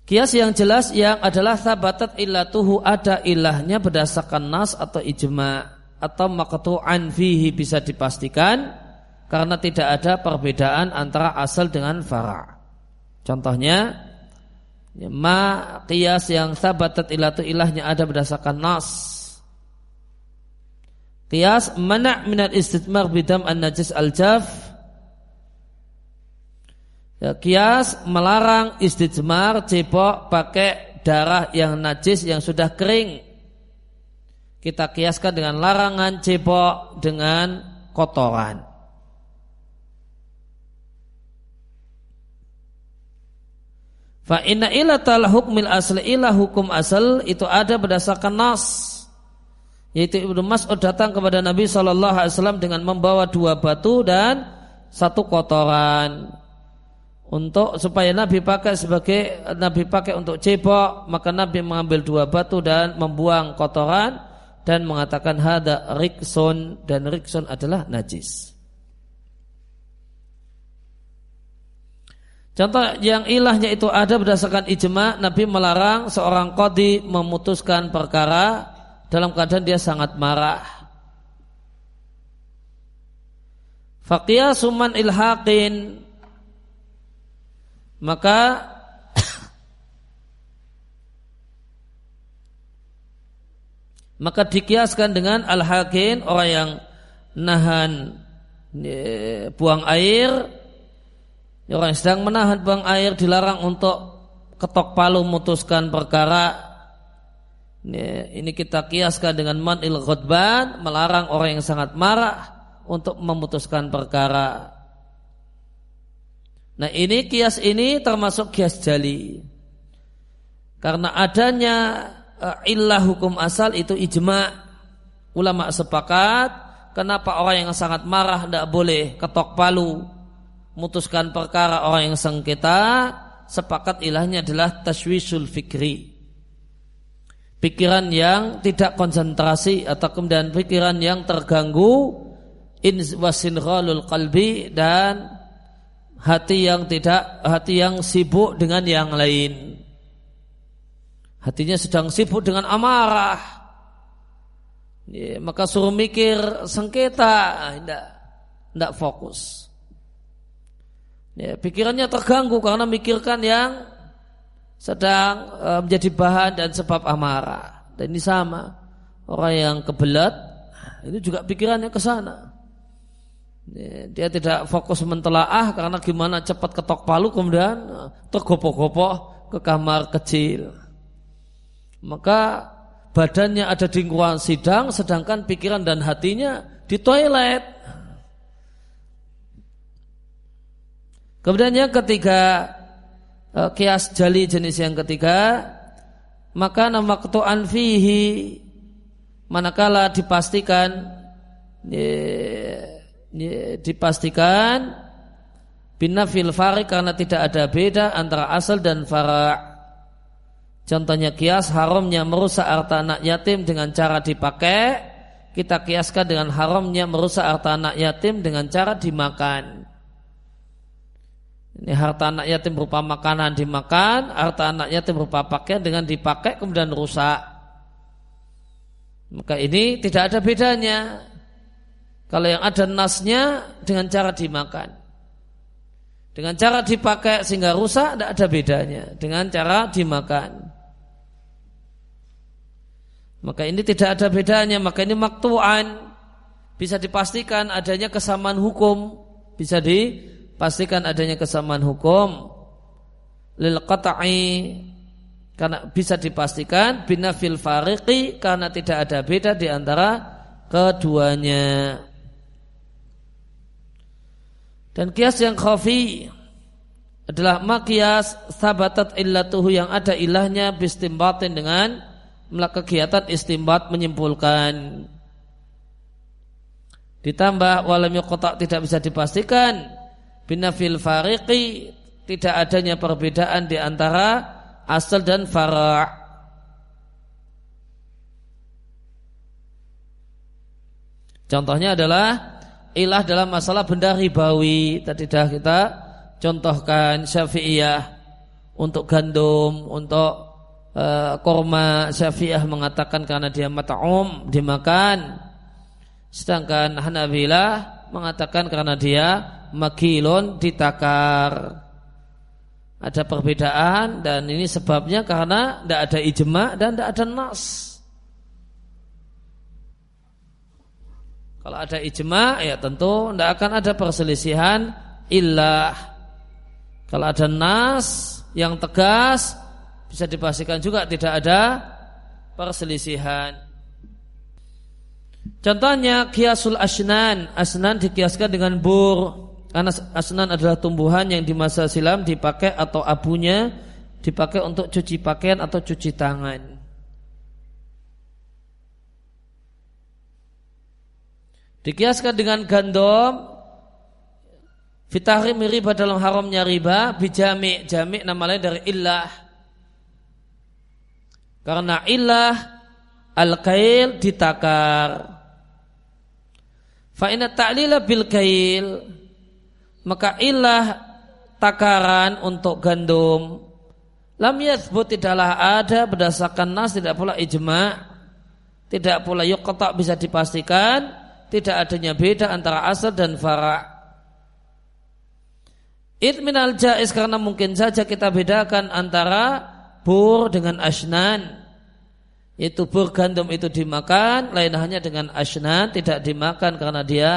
Kias yang jelas yang adalah sabatat illatuhu ada ilahnya berdasarkan nas atau ijma atau maqtu'an fihi bisa dipastikan karena tidak ada perbedaan antara asal dengan fara. Contohnya ma kias yang sabatat illatu ilahnya ada berdasarkan nas Qiyas mana' minat istitmar bidam an-najis al-jaf. Ya, kias melarang istijmar cepok pakai darah yang najis yang sudah kering. Kita kiaskan dengan larangan cepok dengan kotoran. Fa inna ilatal hukmil asli ilah hukum asal itu ada berdasarkan nas yaitu Ibnu Mas'ud datang kepada Nabi Wasallam dengan membawa dua batu dan satu kotoran untuk supaya Nabi pakai sebagai Nabi pakai untuk cebok maka Nabi mengambil dua batu dan membuang kotoran dan mengatakan hada rikson dan rikson adalah najis. Contoh yang ilahnya itu ada berdasarkan ijma, Nabi melarang seorang qadi memutuskan perkara dalam keadaan dia sangat marah. Faqiyasu man ilhaqin maka maka dikiaskan dengan al-hakin orang yang nahan e, buang air. Orang yang sedang menahan buang air dilarang untuk ketok palu memutuskan perkara. Ini kita kiaskan dengan manil ghadban melarang orang yang sangat marah untuk memutuskan perkara nah ini kias ini termasuk kias jali. Karena adanya uh, illah hukum asal itu ijma. Ulama sepakat kenapa orang yang sangat marah tidak boleh ketok palu? Memutuskan perkara orang yang sengketa sepakat ilahnya adalah tashwisul fikri. Pikiran yang tidak konsentrasi atau kemudian pikiran yang terganggu in qalbi dan hati yang tidak hati yang sibuk dengan yang lain. Hatinya sedang sibuk dengan amarah. Ya, maka suruh mikir sengketa. Tidak ah, tidak fokus. Ya, pikirannya terganggu karena mikirkan yang sedang e, menjadi bahan dan sebab amarah. Dan ini sama. Orang yang kebelat itu juga pikirannya ke sana dia tidak fokus mentelaah karena gimana cepat ketok palu kemudian e, tergopoh-gopoh ke kamar kecil maka badannya ada di ruang sidang sedangkan pikiran dan hatinya di toilet. Kemudian yang ketiga eh, kias jali jenis yang ketiga maka nama ketuaan fihi manakala dipastikan dipastikan binafil farik karena tidak ada beda antara asal dan farak Contohnya kias haramnya merusak harta anak yatim dengan cara dipakai. Kita kiaskan dengan haramnya merusak harta anak yatim dengan cara dimakan. Ini harta anak yatim berupa makanan dimakan, harta anak yatim berupa pakaian dengan dipakai kemudian rusak. Maka ini tidak ada bedanya. Kalau yang ada nasnya dengan cara dimakan. Dengan cara dipakai sehingga rusak tidak ada bedanya. Dengan cara dimakan. Maka ini tidak ada bedanya, maka ini maktuan bisa dipastikan adanya kesamaan hukum, bisa dipastikan adanya kesamaan hukum lil qata'i karena bisa dipastikan binafil fariqi karena tidak ada beda di antara keduanya. Dan kias yang khafi adalah makias sabatat illatuhu yang ada ilahnya bistimbatin dengan melakukan kegiatan istimbat menyimpulkan. Ditambah walam yuqta tidak bisa dipastikan. Binafil fariqi tidak adanya perbedaan di antara asal dan fara' Contohnya adalah ilah dalam masalah benda ribawi. Tadi dah kita contohkan syafi'iyah untuk gandum, untuk uh, korma. Syafi'ah mengatakan karena dia mata'um dimakan sedangkan Hanabilah mengatakan karena dia makilun ditakar. Ada perbedaan dan ini sebabnya karena tidak ada ijma dan tidak ada nas kalau ada ijma ya tentu tidak akan ada perselisihan illah kalau ada nas yang tegas bisa dipastikan juga tidak ada perselisihan. Contohnya kiasul asnan, asnan dikiaskan dengan bur. Karena asnan adalah tumbuhan yang di masa silam dipakai atau abunya dipakai untuk cuci pakaian atau cuci tangan. Dikiaskan dengan gandum. Fitahrim riba dalam haramnya riba. Bijami, jami nama lain dari illah. Karena ilah al-kail ditakar. Fa inna ta'lila bil kail. Maka ilah takaran untuk gandum. Lam yathbut tidaklah ada berdasarkan nas tidak pula ijma. Tidak pula yuqta bisa dipastikan tidak adanya beda antara asal dan fara' Itminal jais karena mungkin saja kita bedakan antara bur dengan asnan. Itu bur gandum itu dimakan, lain hanya dengan asnan tidak dimakan karena dia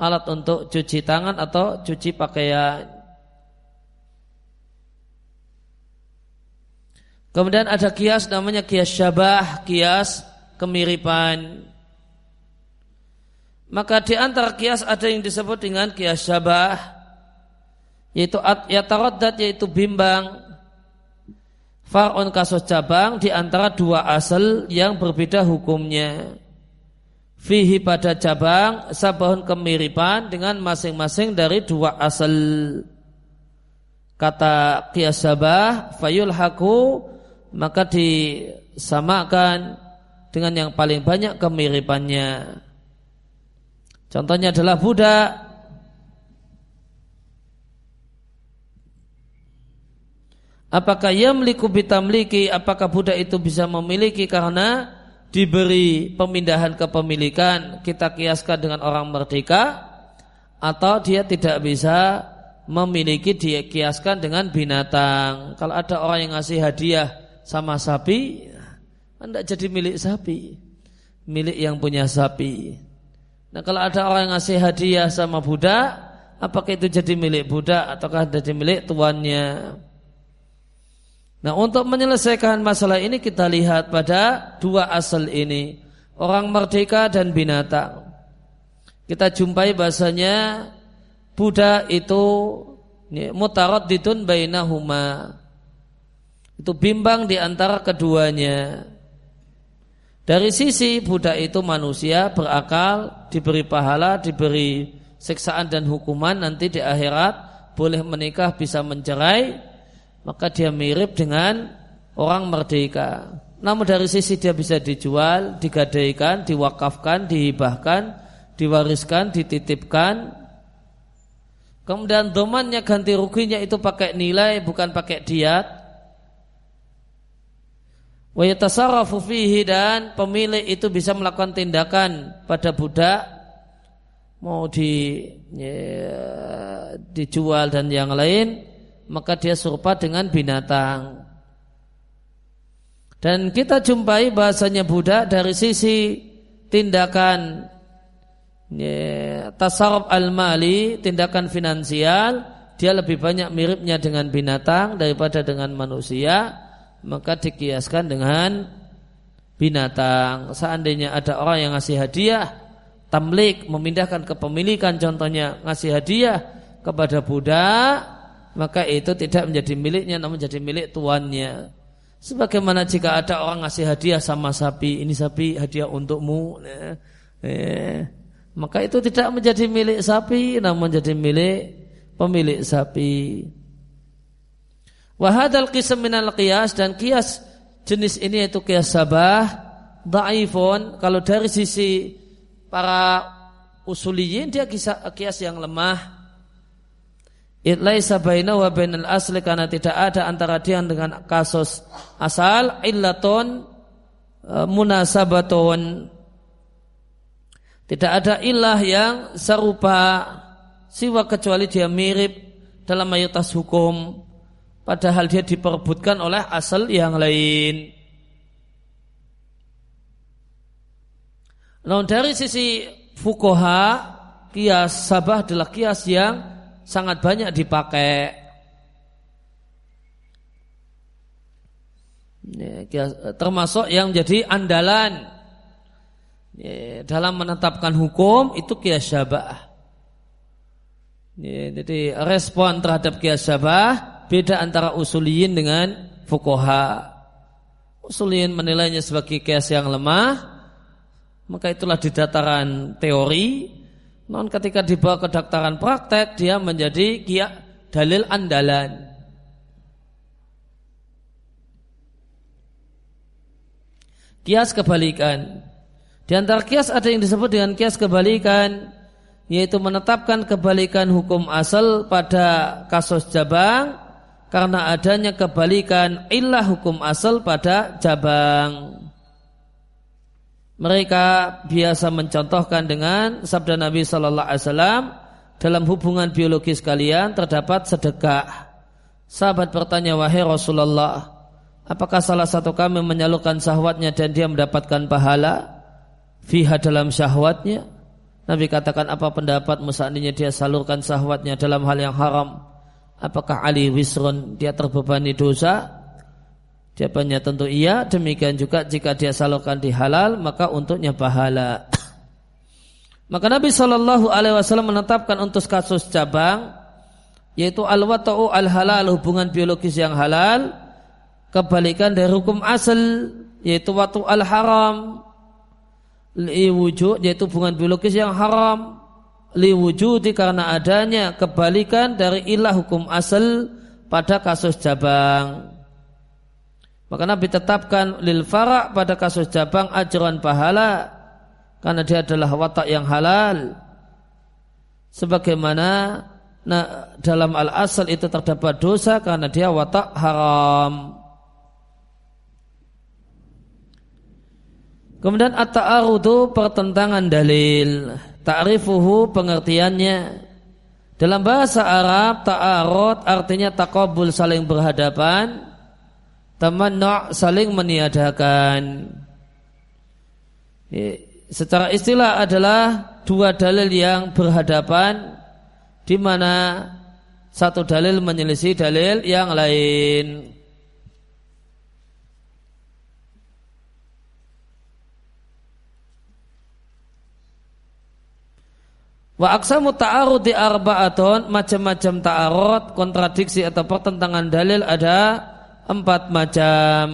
alat untuk cuci tangan atau cuci pakaian. Kemudian ada kias namanya kias syabah, kias kemiripan. Maka di antara kias ada yang disebut dengan kias syabah yaitu yataraddad yaitu bimbang. Far'un kasus cabang di antara dua asal yang berbeda hukumnya. Fihi pada cabang sabahun kemiripan dengan masing-masing dari dua asal. Kata qiyas sabah fayul haku maka disamakan dengan yang paling banyak kemiripannya contohnya adalah budak Apakah yamliku bitamliki apakah budak itu bisa memiliki karena diberi pemindahan kepemilikan kita kiaskan dengan orang merdeka atau dia tidak bisa memiliki dia kiaskan dengan binatang. Kalau ada orang yang ngasih hadiah sama sapi, Anda jadi milik sapi. Milik yang punya sapi. Nah kalau ada orang yang ngasih hadiah sama budak, apakah itu jadi milik budak ataukah jadi milik tuannya? Nah untuk menyelesaikan masalah ini kita lihat pada dua asal ini. Orang merdeka dan binatang. Kita jumpai bahasanya Buddha itu mutarot ditun bainahuma. Itu bimbang di antara keduanya. Dari sisi Buddha itu manusia berakal, diberi pahala, diberi siksaan dan hukuman nanti di akhirat boleh menikah bisa mencerai maka dia mirip dengan orang merdeka. Namun dari sisi dia bisa dijual, digadaikan, diwakafkan, dihibahkan, diwariskan, dititipkan. Kemudian domannya ganti ruginya itu pakai nilai bukan pakai diat. Wa fihi dan pemilik itu bisa melakukan tindakan pada budak mau di ya, dijual dan yang lain maka dia serupa dengan binatang. Dan kita jumpai bahasanya budak dari sisi tindakan ya, tasarruf al-mali, tindakan finansial, dia lebih banyak miripnya dengan binatang daripada dengan manusia, maka dikiaskan dengan binatang. Seandainya ada orang yang ngasih hadiah, tamlik, memindahkan kepemilikan contohnya ngasih hadiah kepada budak, maka itu tidak menjadi miliknya namun menjadi milik tuannya. Sebagaimana jika ada orang ngasih hadiah sama sapi, ini sapi hadiah untukmu, eh, eh, maka itu tidak menjadi milik sapi namun menjadi milik pemilik sapi. Wahadal kisah minal kias dan kias jenis ini yaitu kias sabah, daifon. Kalau dari sisi para usuliyin dia kias yang lemah. Itlaisa bainahu wa bainal asli karena tidak ada antara dia dengan kasus asal. Illatun e, munasabatun. Tidak ada ilah yang serupa siwa kecuali dia mirip dalam mayoritas hukum padahal dia diperebutkan oleh asal yang lain. Nah dari sisi fukoha kias sabah adalah kias yang sangat banyak dipakai. termasuk yang jadi andalan dalam menetapkan hukum itu kias syabah. jadi respon terhadap kias syabah beda antara usuliyin dengan fukoha. Usuliyin menilainya sebagai kias yang lemah, maka itulah di dataran teori Non ketika dibawa ke daktaran praktek dia menjadi kia dalil andalan. Kias kebalikan. Di antara kias ada yang disebut dengan kias kebalikan yaitu menetapkan kebalikan hukum asal pada kasus jabang karena adanya kebalikan ilah hukum asal pada jabang. Mereka biasa mencontohkan dengan sabda Nabi Sallallahu Alaihi Wasallam dalam hubungan biologis kalian terdapat sedekah. Sahabat bertanya wahai Rasulullah, apakah salah satu kami menyalurkan syahwatnya dan dia mendapatkan pahala? Fiha dalam syahwatnya. Nabi katakan apa pendapatmu seandainya dia salurkan syahwatnya dalam hal yang haram? Apakah Ali wisrun dia terbebani dosa? Jawabannya tentu iya. Demikian juga jika dia salurkan di halal maka untuknya pahala. maka Nabi Shallallahu Alaihi Wasallam menetapkan untuk kasus cabang yaitu al watau al halal hubungan biologis yang halal kebalikan dari hukum asal yaitu waktu al haram li wujud yaitu hubungan biologis yang haram li wujudi karena adanya kebalikan dari ilah hukum asal pada kasus cabang. Maka Nabi tetapkan lil farak pada kasus cabang ajaran pahala karena dia adalah watak yang halal. Sebagaimana nah, dalam al asal itu terdapat dosa karena dia watak haram. Kemudian at-ta'arudu pertentangan dalil. Ta'rifuhu pengertiannya. Dalam bahasa Arab ta'arud artinya takabul saling berhadapan tamannu' saling meniadakan. Secara istilah adalah dua dalil yang berhadapan di mana satu dalil menyelisih dalil yang lain. Wa aksamu ta'arud di arba'atun macam-macam ta'arud, kontradiksi atau pertentangan dalil ada empat macam.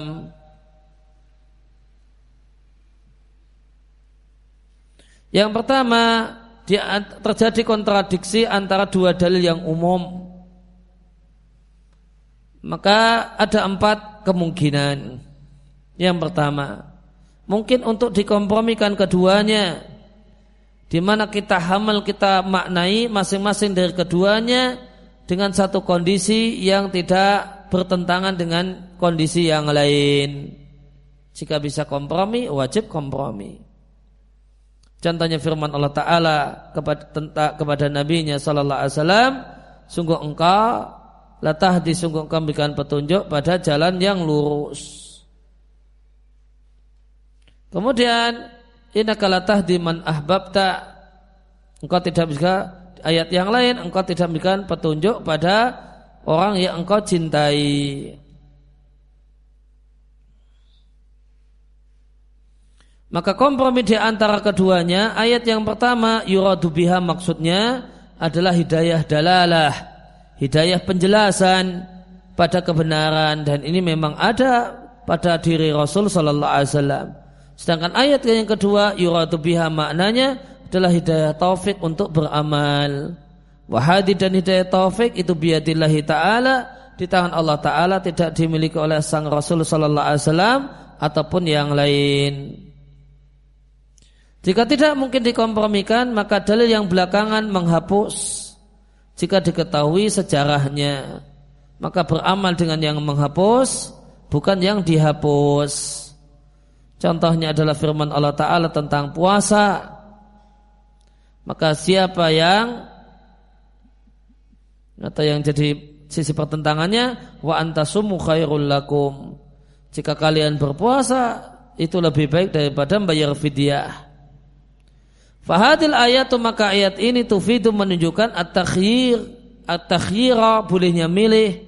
Yang pertama, terjadi kontradiksi antara dua dalil yang umum. Maka ada empat kemungkinan. Yang pertama, mungkin untuk dikompromikan keduanya, di mana kita hamal kita maknai masing-masing dari keduanya dengan satu kondisi yang tidak bertentangan dengan kondisi yang lain. Jika bisa kompromi, wajib kompromi. Contohnya firman Allah Ta'ala kepada, tentang, kepada Nabi-Nya Sallallahu Alaihi Wasallam, sungguh engkau latah disungguh engkau memberikan petunjuk pada jalan yang lurus. Kemudian innaka latah di man ahbabta engkau tidak bisa ayat yang lain engkau tidak memberikan petunjuk pada orang yang engkau cintai. Maka kompromi di antara keduanya, ayat yang pertama yuradu biha maksudnya adalah hidayah dalalah, hidayah penjelasan pada kebenaran dan ini memang ada pada diri Rasul sallallahu alaihi wasallam. Sedangkan ayat yang kedua yuradu biha maknanya adalah hidayah taufik untuk beramal. Wahadi dan hidayah taufik itu biadillahi ta'ala di tangan Allah Ta'ala tidak dimiliki oleh sang Rasul Sallallahu Alaihi Wasallam ataupun yang lain. Jika tidak mungkin dikompromikan maka dalil yang belakangan menghapus jika diketahui sejarahnya maka beramal dengan yang menghapus bukan yang dihapus. Contohnya adalah firman Allah Ta'ala tentang puasa. Maka siapa yang atau yang jadi sisi pertentangannya wa antasumu khairul lakum. Jika kalian berpuasa itu lebih baik daripada membayar fidyah. Fahadil ayat maka ayat ini tufidu menunjukkan at-takhyir at-takhyira bolehnya milih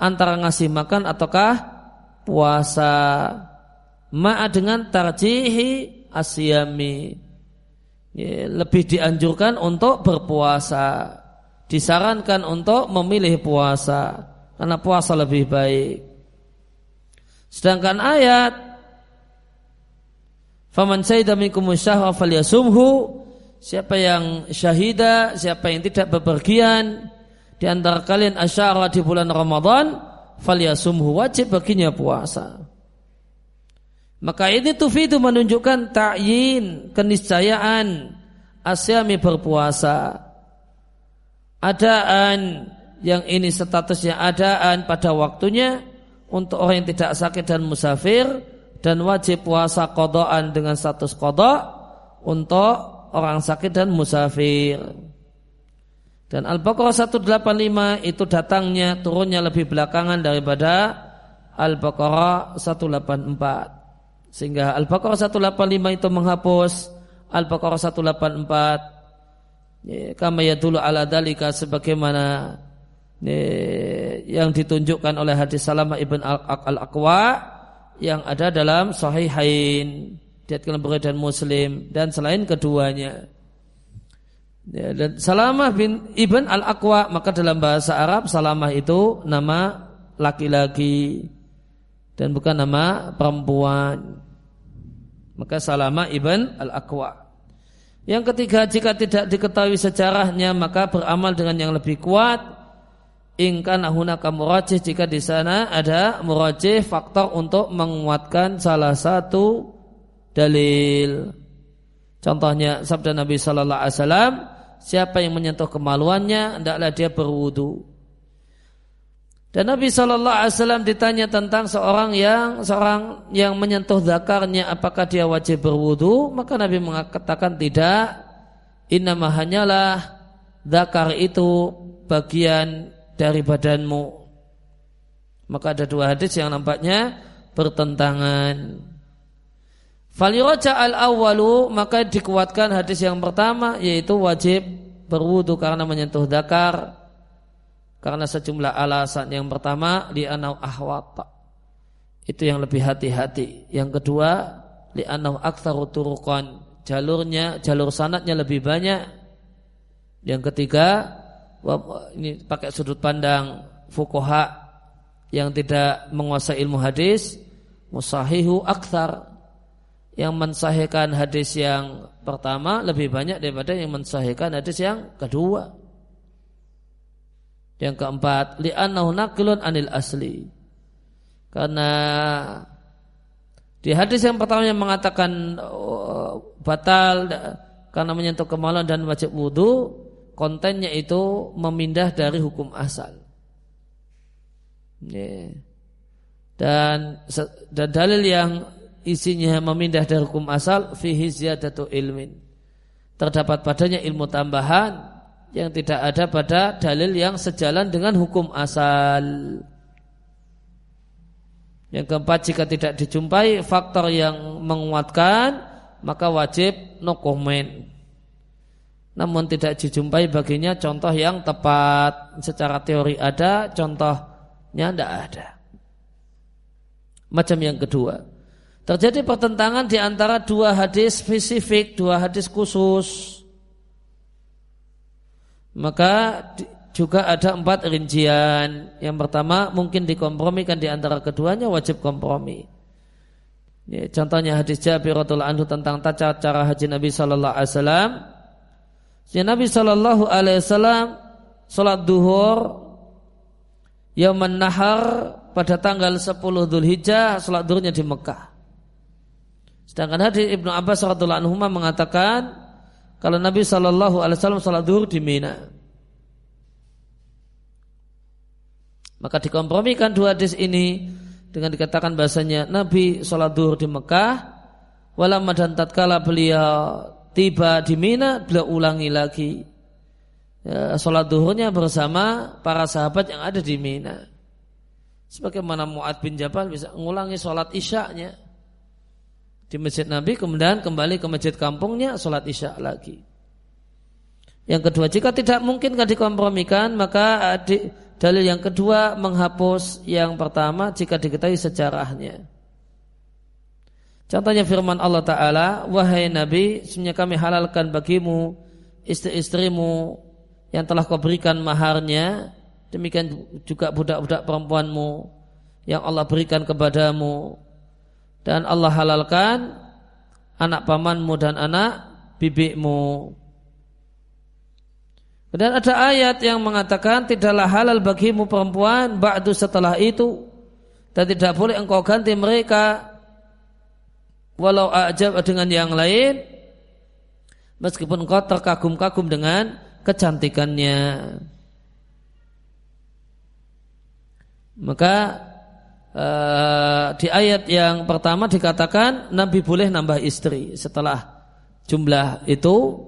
antara ngasih makan ataukah puasa ma'a dengan tarjihi asyami ya, lebih dianjurkan untuk berpuasa disarankan untuk memilih puasa karena puasa lebih baik. Sedangkan ayat Faman Siapa yang syahida, siapa yang tidak bepergian di antara kalian asyara di bulan Ramadan, falyasumhu wajib baginya puasa. Maka ini tufidu menunjukkan ta'yin, keniscayaan asyami berpuasa. Adaan yang ini statusnya adaan pada waktunya untuk orang yang tidak sakit dan musafir dan wajib puasa kodoan dengan status kodok untuk orang sakit dan musafir. Dan Al-Baqarah 185 itu datangnya turunnya lebih belakangan daripada Al-Baqarah 184. Sehingga Al-Baqarah 185 itu menghapus. Al-Baqarah 184 ya, kama yadulu ala dalika sebagaimana ya, yang ditunjukkan oleh hadis Salamah ibn Al-Aqwa yang ada dalam Sahihain. Diatkan dan Muslim. Dan selain keduanya. Ya, dan Salamah bin Ibn Al-Aqwa maka dalam bahasa Arab Salamah itu nama laki-laki dan bukan nama perempuan. Maka Salamah Ibn Al-Aqwa. Yang ketiga jika tidak diketahui sejarahnya maka beramal dengan yang lebih kuat. Ingkan ahunaka murajih jika di sana ada murajih faktor untuk menguatkan salah satu dalil. Contohnya sabda Nabi Sallallahu Alaihi Wasallam siapa yang menyentuh kemaluannya hendaklah dia berwudu. Dan Nabi Shallallahu Alaihi Wasallam ditanya tentang seorang yang seorang yang menyentuh zakarnya apakah dia wajib berwudu maka Nabi mengatakan tidak. Inama hanyalah zakar itu bagian dari badanmu. Maka ada dua hadis yang nampaknya bertentangan. Faliroja al awalu maka dikuatkan hadis yang pertama yaitu wajib berwudu karena menyentuh dakar karena sejumlah alasan. Yang pertama li anau ahwata. Itu yang lebih hati-hati. Yang kedua li anau aktsaru turuqan. Jalurnya jalur sanatnya lebih banyak. Yang ketiga ini pakai sudut pandang fukoha yang tidak menguasai ilmu hadis musahihu aktsar yang mensahihkan hadis yang pertama lebih banyak daripada yang mensahihkan hadis yang kedua. Yang keempat, li'annahu naqilun anil asli. Karena di hadis yang pertama yang mengatakan oh, batal karena menyentuh kemaluan dan wajib wudhu, kontennya itu memindah dari hukum asal. Dan, dan dalil yang isinya memindah dari hukum asal fihi ziyadatu ilmin. Terdapat padanya ilmu tambahan yang tidak ada pada dalil yang sejalan dengan hukum asal. Yang keempat jika tidak dijumpai faktor yang menguatkan maka wajib no comment. Namun tidak dijumpai baginya contoh yang tepat secara teori ada, contohnya tidak ada. Macam yang kedua, Terjadi pertentangan di antara dua hadis spesifik, dua hadis khusus. Maka juga ada empat rincian. Yang pertama mungkin dikompromikan di antara keduanya wajib kompromi. Ya, contohnya hadis Jabir radhiallahu anhu tentang tata cara haji Nabi sallallahu alaihi wasallam. Ya, Nabi sallallahu alaihi wasallam salat duhur Yauman Nahar pada tanggal 10 Dzulhijjah salat duhurnya di Mekah. Sedangkan hadis Ibnu Abbas radhiallahu anhu mengatakan kalau Nabi Shallallahu alaihi wasallam salat zuhur di Mina. Maka dikompromikan dua hadis ini dengan dikatakan bahasanya Nabi salat zuhur di Mekah walama dan tatkala beliau tiba di Mina beliau ulangi lagi ya, salat zuhurnya bersama para sahabat yang ada di Mina. Sebagaimana Muad bin Jabal bisa mengulangi salat isyaknya di masjid Nabi kemudian kembali ke masjid kampungnya sholat isya lagi. Yang kedua jika tidak mungkin kan dikompromikan maka di, dalil yang kedua menghapus yang pertama jika diketahui sejarahnya. Contohnya firman Allah Ta'ala Wahai Nabi Sebenarnya kami halalkan bagimu Istri-istrimu Yang telah kau berikan maharnya Demikian juga budak-budak perempuanmu Yang Allah berikan kepadamu dan Allah halalkan anak pamanmu dan anak bibikmu. Dan ada ayat yang mengatakan tidaklah halal bagimu perempuan ba'du setelah itu dan tidak boleh engkau ganti mereka walau ajab dengan yang lain Meskipun engkau terkagum-kagum dengan kecantikannya. Maka uh, di ayat yang pertama dikatakan Nabi boleh nambah istri setelah jumlah itu.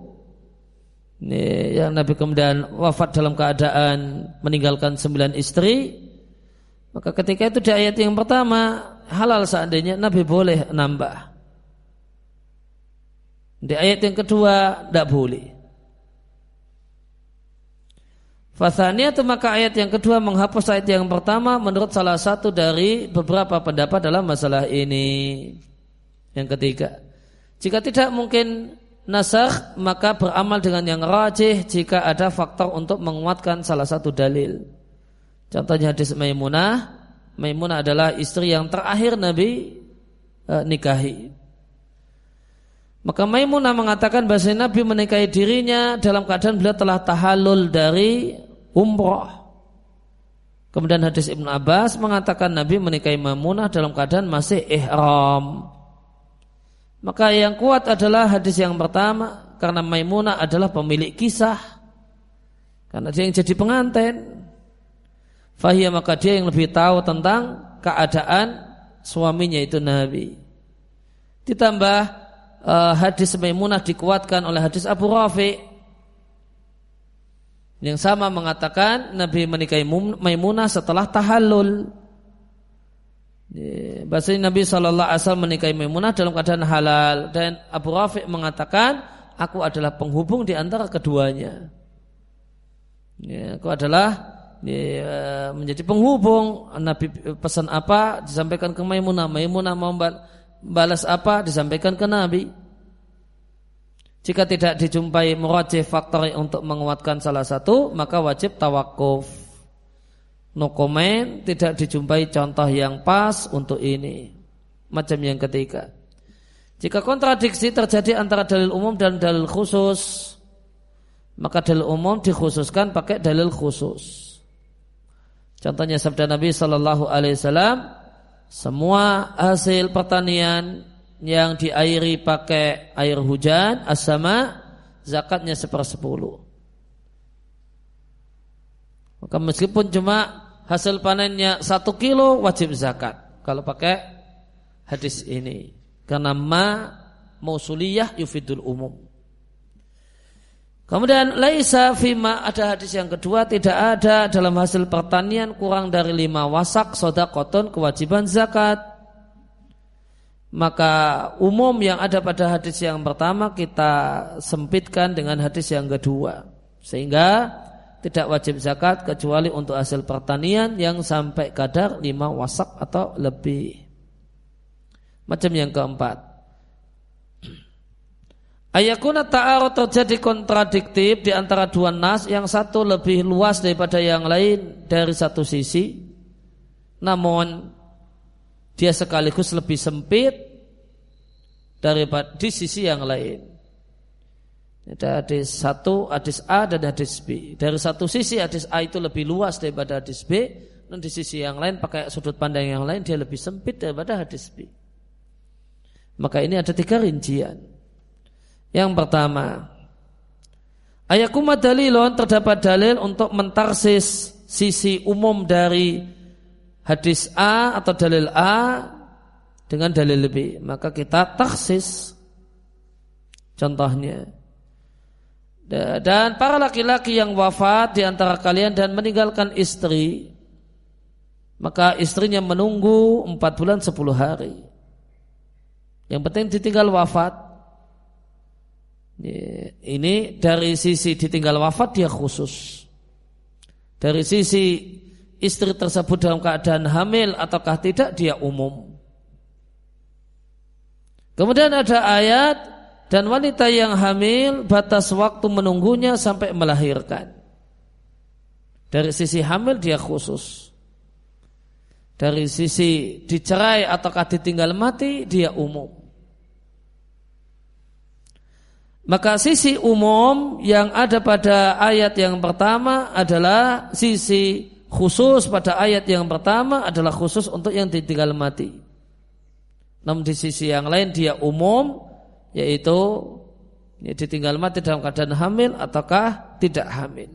Ini yang Nabi kemudian wafat dalam keadaan meninggalkan sembilan istri. Maka ketika itu di ayat yang pertama halal seandainya Nabi boleh nambah. Di ayat yang kedua tidak boleh Fasania itu maka ayat yang kedua menghapus ayat yang pertama menurut salah satu dari beberapa pendapat dalam masalah ini. Yang ketiga, jika tidak mungkin nasakh maka beramal dengan yang rajih jika ada faktor untuk menguatkan salah satu dalil. Contohnya hadis Maimunah, Maimunah adalah istri yang terakhir Nabi e, nikahi. Maka Maimunah mengatakan bahasa Nabi menikahi dirinya dalam keadaan beliau telah tahalul dari umroh. Kemudian hadis Ibnu Abbas mengatakan Nabi menikahi Maimunah dalam keadaan masih ihram. Maka yang kuat adalah hadis yang pertama karena Maimunah adalah pemilik kisah. Karena dia yang jadi pengantin. Fahiyah maka dia yang lebih tahu tentang keadaan suaminya itu Nabi. Ditambah uh, hadis Maimunah dikuatkan oleh hadis Abu Rafi yang sama mengatakan Nabi menikahi Maimunah setelah tahallul. Bahasa Nabi Shallallahu Alaihi Wasallam menikahi Maimunah dalam keadaan halal dan Abu Rafiq mengatakan aku adalah penghubung di antara keduanya. Ya, aku adalah ya, menjadi penghubung. Nabi pesan apa disampaikan ke Maimunah, Maimunah mau balas apa disampaikan ke Nabi. Jika tidak dijumpai murajih faktor untuk menguatkan salah satu, maka wajib tawakuf. No comment, tidak dijumpai contoh yang pas untuk ini. Macam yang ketiga. Jika kontradiksi terjadi antara dalil umum dan dalil khusus, maka dalil umum dikhususkan pakai dalil khusus. Contohnya sabda Nabi Shallallahu Alaihi Wasallam, semua hasil pertanian yang diairi pakai air hujan asama zakatnya sepersepuluh. Maka meskipun cuma hasil panennya satu kilo wajib zakat kalau pakai hadis ini karena ma mausuliyah yufidul umum. Kemudian laisa fima ada hadis yang kedua tidak ada dalam hasil pertanian kurang dari lima wasak soda koton kewajiban zakat maka umum yang ada pada hadis yang pertama kita sempitkan dengan hadis yang kedua. Sehingga tidak wajib zakat kecuali untuk hasil pertanian yang sampai kadar lima wasak atau lebih. Macam yang keempat. Ayakuna ta'arud terjadi kontradiktif di antara dua nas yang satu lebih luas daripada yang lain dari satu sisi. Namun dia sekaligus lebih sempit daripada di sisi yang lain. Ada hadis satu, hadis A dan hadis B. Dari satu sisi hadis A itu lebih luas daripada hadis B, dan di sisi yang lain pakai sudut pandang yang lain dia lebih sempit daripada hadis B. Maka ini ada tiga rincian. Yang pertama, ayakuma dalilon terdapat dalil untuk mentarsis sisi umum dari hadis A atau dalil A dengan dalil lebih maka kita taksis contohnya. Dan para laki-laki yang wafat di antara kalian dan meninggalkan istri maka istrinya menunggu empat bulan sepuluh hari. Yang penting ditinggal wafat. Ini dari sisi ditinggal wafat dia khusus. Dari sisi istri tersebut dalam keadaan hamil ataukah tidak dia umum. Kemudian ada ayat dan wanita yang hamil batas waktu menunggunya sampai melahirkan. Dari sisi hamil dia khusus. Dari sisi dicerai ataukah ditinggal mati dia umum. Maka sisi umum yang ada pada ayat yang pertama adalah sisi khusus pada ayat yang pertama adalah khusus untuk yang ditinggal mati. Namun di sisi yang lain dia umum yaitu Ini ditinggal mati dalam keadaan hamil ataukah tidak hamil.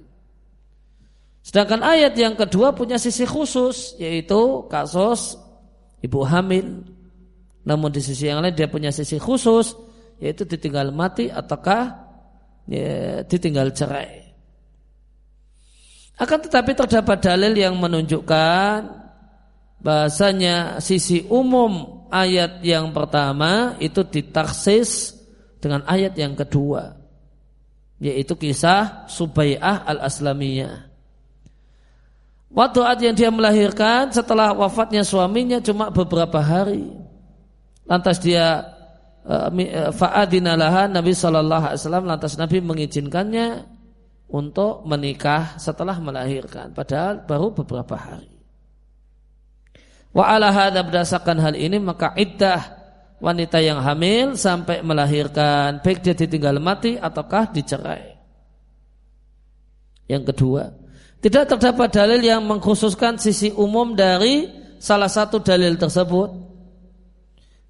Sedangkan ayat yang kedua punya sisi khusus yaitu kasus ibu hamil. Namun di sisi yang lain dia punya sisi khusus yaitu ditinggal mati ataukah ya, ditinggal cerai. Akan tetapi terdapat dalil yang menunjukkan bahasanya sisi umum ayat yang pertama itu ditaksis dengan ayat yang kedua yaitu kisah Subai'ah al-Aslamiyah. Waktu yang dia melahirkan setelah wafatnya suaminya cuma beberapa hari. Lantas dia uh, fa'adinalaha Nabi Shallallahu Alaihi Wasallam lantas Nabi mengizinkannya untuk menikah setelah melahirkan. Padahal baru beberapa hari. Wa ala hadha berdasarkan hal ini maka iddah wanita yang hamil sampai melahirkan baik dia ditinggal mati ataukah dicerai. Yang kedua, tidak terdapat dalil yang mengkhususkan sisi umum dari salah satu dalil tersebut.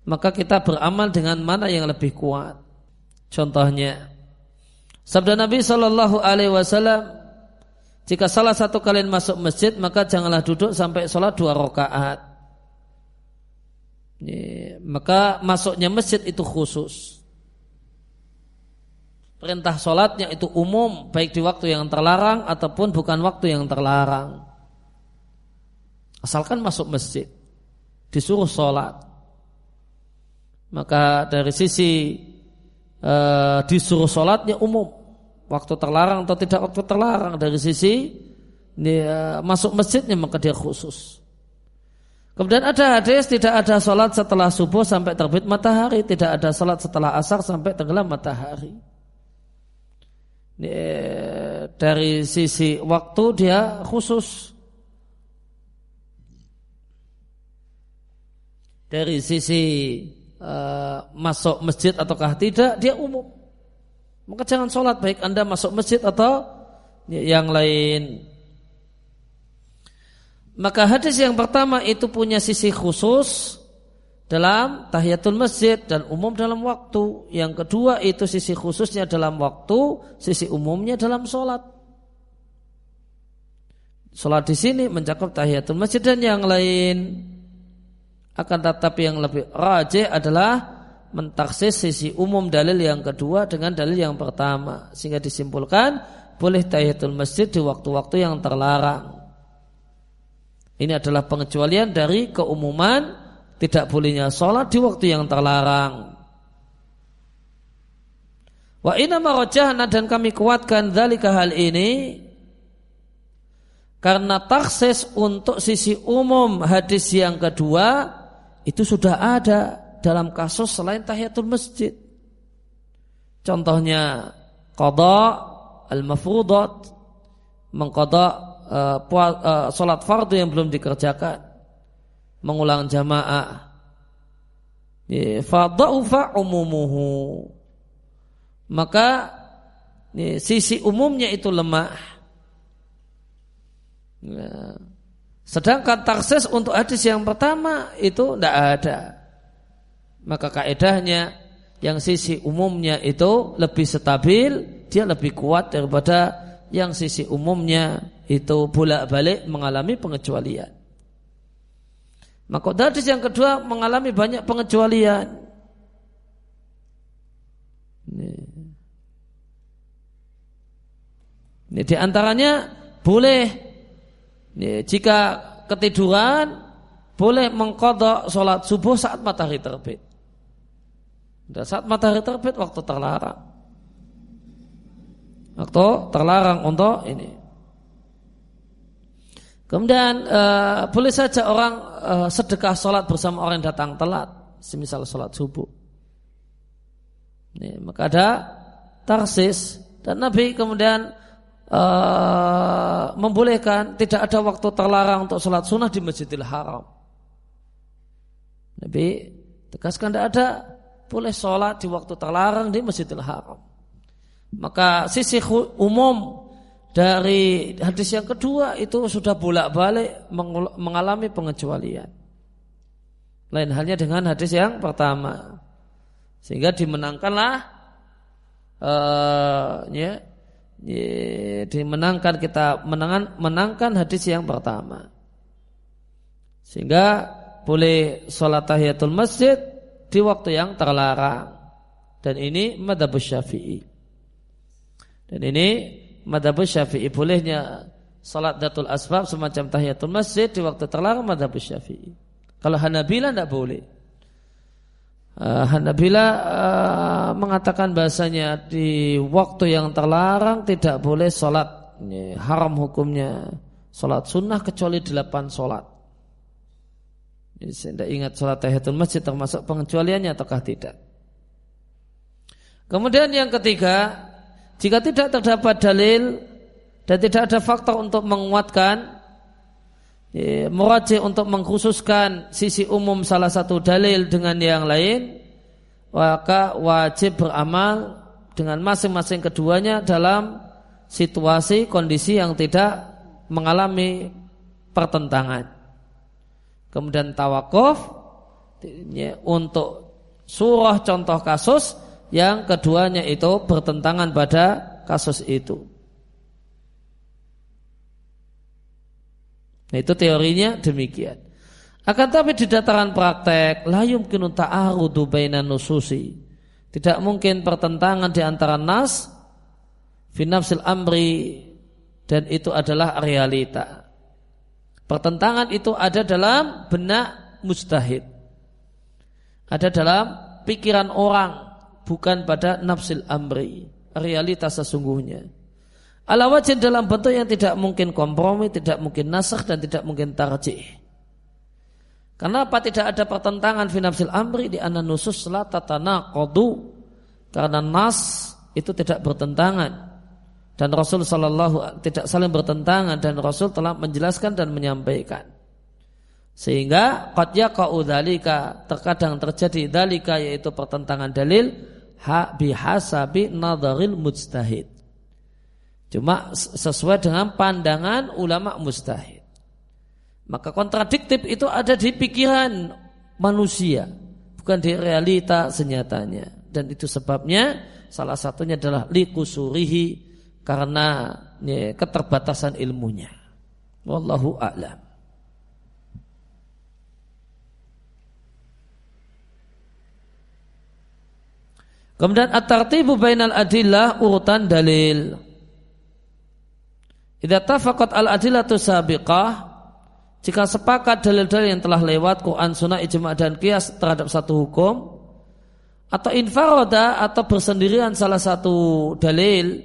Maka kita beramal dengan mana yang lebih kuat. Contohnya, sabda Nabi Shallallahu Alaihi Wasallam, jika salah satu kalian masuk masjid maka janganlah duduk sampai sholat dua rakaat. Maka masuknya masjid itu khusus. Perintah sholatnya itu umum baik di waktu yang terlarang ataupun bukan waktu yang terlarang. Asalkan masuk masjid, disuruh sholat. Maka dari sisi e, disuruh sholatnya umum, waktu terlarang atau tidak waktu terlarang. Dari sisi e, masuk masjidnya maka dia khusus. Kemudian ada hadis tidak ada sholat setelah subuh sampai terbit matahari, tidak ada sholat setelah asar sampai tenggelam matahari. Dari sisi waktu dia khusus. Dari sisi uh, masuk masjid ataukah tidak dia umum maka jangan sholat baik anda masuk masjid atau yang lain maka hadis yang pertama itu punya sisi khusus dalam tahiyatul masjid dan umum dalam waktu. Yang kedua itu sisi khususnya dalam waktu, sisi umumnya dalam sholat. Sholat di sini mencakup tahiyatul masjid dan yang lain. Akan tetapi yang lebih rajih adalah mentaksis sisi umum dalil yang kedua dengan dalil yang pertama. Sehingga disimpulkan boleh tahiyatul masjid di waktu-waktu yang terlarang. Ini adalah pengecualian dari keumuman tidak bolehnya sholat di waktu yang terlarang. Wa inna marojahna dan kami kuatkan dalika hal ini karena taksis untuk sisi umum hadis yang kedua itu sudah ada dalam kasus selain tahiyatul masjid. Contohnya qada al-mafrudat mengqada uh, uh, salat fardu yang belum dikerjakan mengulang jamaah. Fadha'ufa umumuhu. Maka sisi umumnya itu lemah. Ya. Sedangkan taksis untuk hadis yang pertama itu tidak ada. Maka kaedahnya yang sisi umumnya itu lebih stabil, dia lebih kuat daripada yang sisi umumnya itu bolak-balik mengalami pengecualian. Maka hadis yang kedua mengalami banyak pengecualian. Ini. Ini di antaranya boleh ini, jika ketiduran boleh mengkodok sholat subuh saat matahari terbit. Dan saat matahari terbit waktu terlarang. Waktu terlarang untuk ini. Kemudian uh, boleh saja orang uh, sedekah sholat bersama orang yang datang telat, semisal sholat subuh. Ini, maka ada tarsis dan Nabi kemudian uh, membolehkan tidak ada waktu terlarang untuk sholat sunnah di Masjidil Haram. Nabi tegaskan tidak ada boleh sholat di waktu terlarang di Masjidil Haram. Maka sisi umum dari hadis yang kedua itu sudah bolak-balik mengalami pengecualian. Lain halnya dengan hadis yang pertama. Sehingga dimenangkanlah uh, ya, ya dimenangkan kita menangan menangkan hadis yang pertama. Sehingga boleh sholat tahiyatul masjid di waktu yang terlarang. Dan ini madhab syafi'i. Dan ini madhab syafi'i. Bolehnya sholat datul asbab semacam tahiyatul masjid di waktu terlarang madhab syafi'i. Kalau Hanabila tidak boleh. Uh, Hanabila uh, mengatakan bahasanya di waktu yang terlarang tidak boleh sholat ini, haram hukumnya sholat sunnah kecuali delapan sholat. Jadi saya tidak ingat sholat tahiyatul masjid termasuk pengecualiannya ataukah tidak. Kemudian yang ketiga, jika tidak terdapat dalil dan tidak ada faktor untuk menguatkan Ya, untuk mengkhususkan sisi umum salah satu dalil dengan yang lain maka wajib beramal dengan masing-masing keduanya dalam situasi kondisi yang tidak mengalami pertentangan. Kemudian tawakuf untuk surah contoh kasus yang keduanya itu bertentangan pada kasus itu Nah, itu teorinya demikian. Akan tapi di dataran praktek, la yumkinu ta'arudu bainan nususi. Tidak mungkin pertentangan di antara nas finafsil amri dan itu adalah realita. Pertentangan itu ada dalam benak mustahid. Ada dalam pikiran orang, bukan pada nafsil amri, realitas sesungguhnya. Ala dalam bentuk yang tidak mungkin kompromi, tidak mungkin nasakh dan tidak mungkin tarjih. Kenapa tidak ada pertentangan finafsil amri di anna nusus la tatana kodu? Karena nas itu tidak bertentangan dan Rasul Shallallahu tidak saling bertentangan dan Rasul telah menjelaskan dan menyampaikan. Sehingga qad yaqa'u dzalika terkadang terjadi dalika yaitu pertentangan dalil ha bihasabi nadharil mujtahid. Cuma sesuai dengan pandangan ulama mustahid. Maka kontradiktif itu ada di pikiran manusia, bukan di realita senyatanya. Dan itu sebabnya salah satunya adalah likusurihi karena ya, keterbatasan ilmunya. Wallahu a'lam. Kemudian at-tartibu bainal adillah urutan dalil. Idza tafaqat al-adillatu sabiqah jika sepakat dalil-dalil yang telah lewat Quran, Sunnah, Ijma' dan Qiyas terhadap satu hukum atau infaroda atau bersendirian salah satu dalil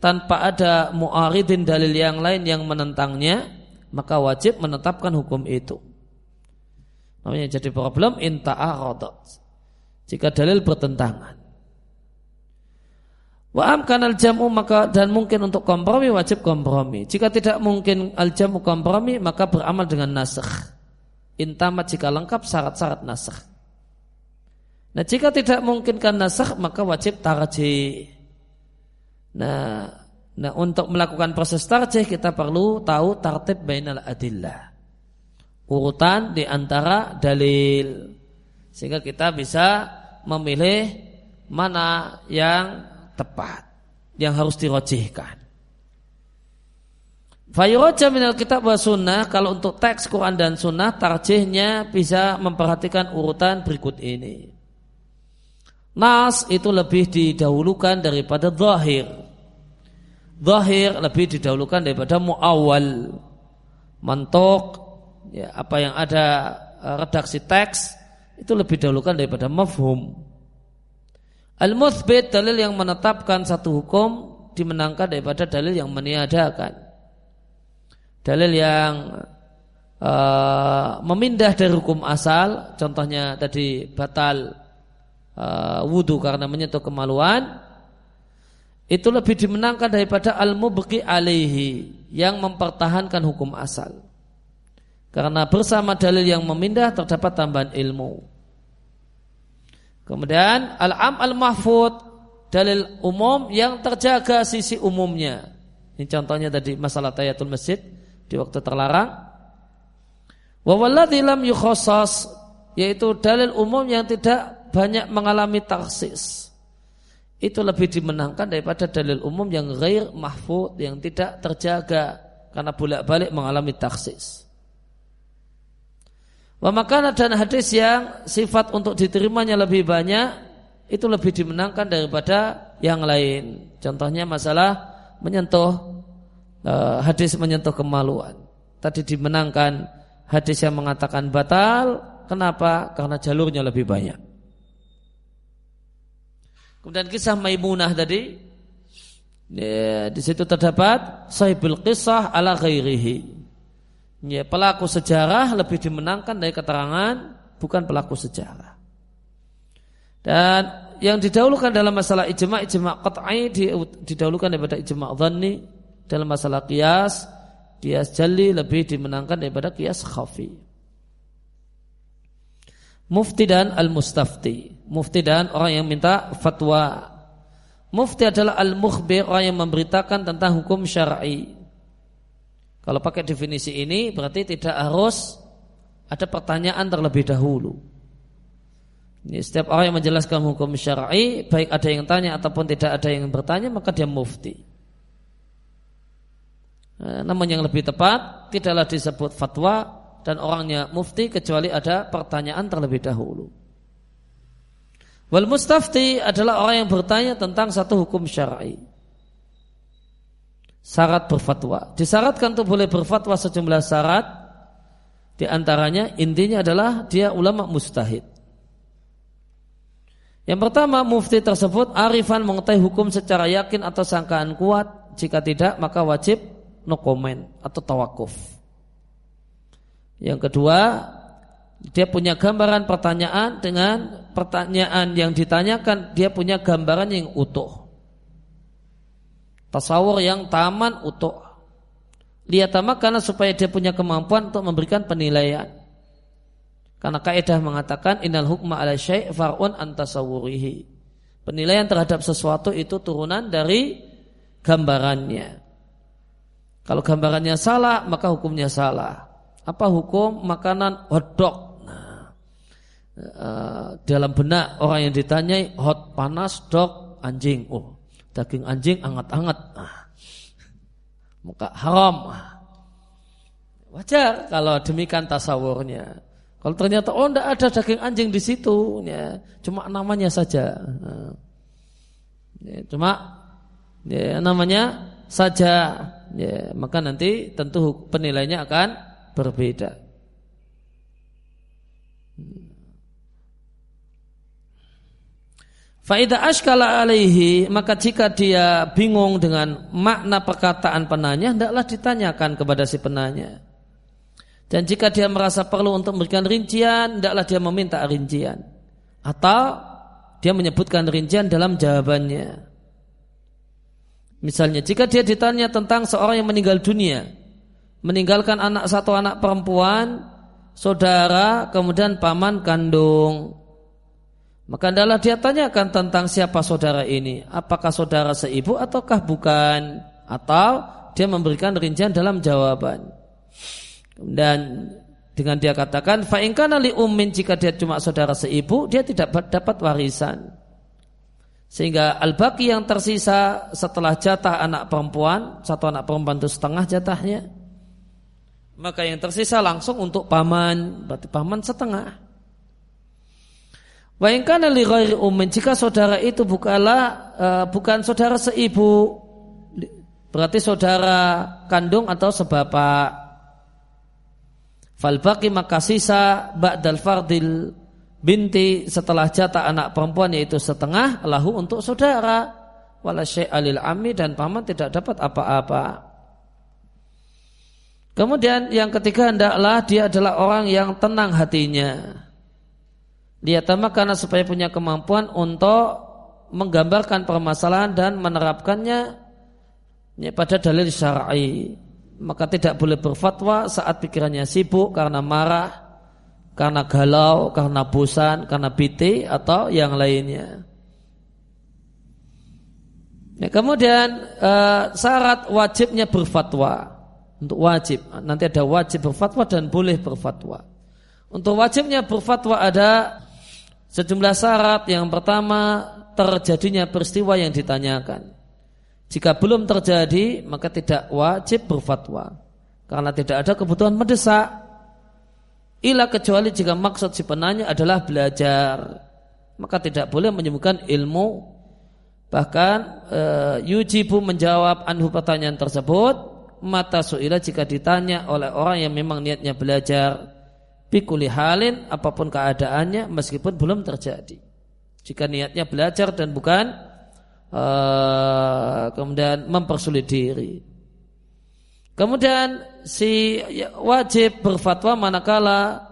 tanpa ada mu'aridin dalil yang lain yang menentangnya maka wajib menetapkan hukum itu. Namanya jadi problem inta'arodat jika dalil bertentangan. Wa amkan al jamu maka dan mungkin untuk kompromi wajib kompromi. Jika tidak mungkin al jamu kompromi maka beramal dengan nasakh. Intamat jika lengkap syarat-syarat nasakh. Nah jika tidak mungkinkan nasakh maka wajib tarjih. Nah, nah untuk melakukan proses tarjih kita perlu tahu tartib bainal adillah. Urutan di antara dalil. Sehingga kita bisa memilih mana yang tepat yang harus dirojihkan. Fayroja minal kitab wa sunnah kalau untuk teks Quran dan sunnah tarjihnya bisa memperhatikan urutan berikut ini. Nas itu lebih didahulukan daripada zahir. Zahir lebih didahulukan daripada muawal. Mantok ya, apa yang ada eh, redaksi teks itu lebih dahulukan daripada mafhum. Al-muthbit dalil yang menetapkan satu hukum dimenangkan daripada dalil yang meniadakan. Dalil yang uh, memindah dari hukum asal, contohnya tadi batal uh, wudhu karena menyentuh kemaluan, itu lebih dimenangkan daripada al-mubqi alaihi yang mempertahankan hukum asal. Karena bersama dalil yang memindah terdapat tambahan ilmu. Kemudian al-am al-mahfud dalil umum yang terjaga sisi umumnya. Ini contohnya tadi masalah tayatul masjid di waktu terlarang. Wa walladzi lam yukhassas yaitu dalil umum yang tidak banyak mengalami taksis. itu lebih dimenangkan daripada dalil umum yang ghair mahfud yang tidak terjaga karena bolak-balik mengalami taksis. Wa makana dan hadis yang sifat untuk diterimanya lebih banyak itu lebih dimenangkan daripada yang lain. Contohnya masalah menyentuh uh, hadis menyentuh kemaluan. Tadi dimenangkan hadis yang mengatakan batal. Kenapa? Karena jalurnya lebih banyak. Kemudian kisah Maimunah tadi ya, di situ terdapat sahibul kisah ala ghairihi. Ya, pelaku sejarah lebih dimenangkan dari keterangan bukan pelaku sejarah. Dan yang didahulukan dalam masalah ijma' ijma' qat'i didahulukan daripada ijma' dhanni dalam masalah kias kias jali lebih dimenangkan daripada kias khafi. Mufti dan al-mustafti mufti dan orang yang minta fatwa. Mufti adalah al-mukhbir orang yang memberitakan tentang hukum syar'i. Kalau pakai definisi ini berarti tidak harus ada pertanyaan terlebih dahulu. Ini setiap orang yang menjelaskan hukum syar'i, baik ada yang tanya ataupun tidak ada yang bertanya, maka dia mufti. Nah, namun yang lebih tepat tidaklah disebut fatwa dan orangnya mufti kecuali ada pertanyaan terlebih dahulu. Wal mustafti adalah orang yang bertanya tentang satu hukum syar'i. Syarat berfatwa. Disyaratkan untuk boleh berfatwa sejumlah syarat. Di antaranya intinya adalah dia ulama mustahid. Yang pertama mufti tersebut arifan mengetahui hukum secara yakin atau sangkaan kuat. Jika tidak maka wajib no comment atau tawakuf. Yang kedua dia punya gambaran pertanyaan dengan pertanyaan yang ditanyakan dia punya gambaran yang utuh. Tasawur yang taman utuh. Lihat tamak karena supaya dia punya kemampuan untuk memberikan penilaian. Karena kaidah mengatakan innal hukma ala syai' far'un antasawurihi. Penilaian terhadap sesuatu itu turunan dari gambarannya. Kalau gambarannya salah, maka hukumnya salah. Apa hukum makanan hotdog uh, dalam benak orang yang ditanyai hot panas dok anjing oh daging anjing anget-anget. Ah. muka haram. Wajar kalau demikian tasawurnya. Kalau ternyata oh tidak ada daging anjing di situ ya cuma namanya saja. Ya, cuma ya, namanya saja. Ya, maka nanti tentu penilainya akan berbeda Faida ashkala alaihi maka jika dia bingung dengan makna perkataan penanya hendaklah ditanyakan kepada si penanya. Dan jika dia merasa perlu untuk memberikan rincian hendaklah dia meminta rincian atau dia menyebutkan rincian dalam jawabannya. Misalnya jika dia ditanya tentang seorang yang meninggal dunia meninggalkan anak satu anak perempuan, saudara, kemudian paman kandung maka adalah dia tanyakan tentang siapa saudara ini. Apakah saudara seibu ataukah bukan? Atau dia memberikan rincian dalam jawaban. Dan dengan dia katakan, fa'ingkana li ummin jika dia cuma saudara seibu, dia tidak dapat warisan. Sehingga al-baqi yang tersisa setelah jatah anak perempuan, satu anak perempuan itu setengah jatahnya, maka yang tersisa langsung untuk paman, berarti paman setengah. Wa kana li ghairi jika saudara itu bukanlah uh, bukan saudara seibu berarti saudara kandung atau sebapak. Fal baqi maka sisa ba'dal fardil binti setelah jatah anak perempuan yaitu setengah lahu untuk saudara wala syai'alil ami dan paman tidak dapat apa-apa. Kemudian yang ketiga hendaklah dia adalah orang yang tenang hatinya. Dia tamak karena supaya punya kemampuan untuk menggambarkan permasalahan dan menerapkannya pada dalil syar'i. Maka tidak boleh berfatwa saat pikirannya sibuk karena marah, karena galau, karena bosan, karena bete atau yang lainnya. Ya, kemudian uh, syarat wajibnya berfatwa untuk wajib nanti ada wajib berfatwa dan boleh berfatwa. Untuk wajibnya berfatwa ada Sejumlah syarat yang pertama terjadinya peristiwa yang ditanyakan. Jika belum terjadi maka tidak wajib berfatwa karena tidak ada kebutuhan mendesak. Ila kecuali jika maksud si penanya adalah belajar, maka tidak boleh menyembuhkan ilmu. Bahkan e, yujibu menjawab anhu pertanyaan tersebut mata suila jika ditanya oleh orang yang memang niatnya belajar bikuli halin apa pun keadaannya meskipun belum terjadi. Jika niatnya belajar dan bukan uh, kemudian mempersulit diri. Kemudian si wajib berfatwa manakala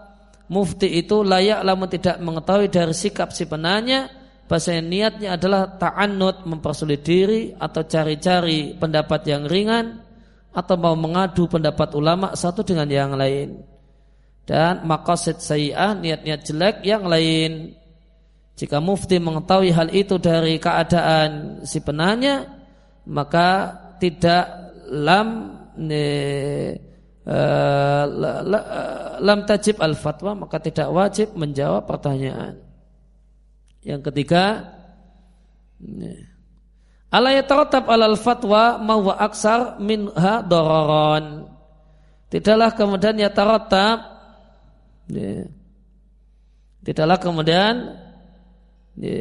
mufti itu layak lama tidak mengetahui dari sikap si penanya bahasa niatnya adalah ta'annud mempersulit diri atau cari-cari pendapat yang ringan atau mau mengadu pendapat ulama satu dengan yang lain dan maqasid sayyah niat-niat jelek yang lain jika mufti mengetahui hal itu dari keadaan si penanya maka tidak lam ne, uh, la, la, lam tajib al fatwa maka tidak wajib menjawab pertanyaan yang ketiga Ala yataratab alal fatwa mawa aksar minha dororon. Tidaklah kemudian yataratab ya. Tidaklah kemudian ya,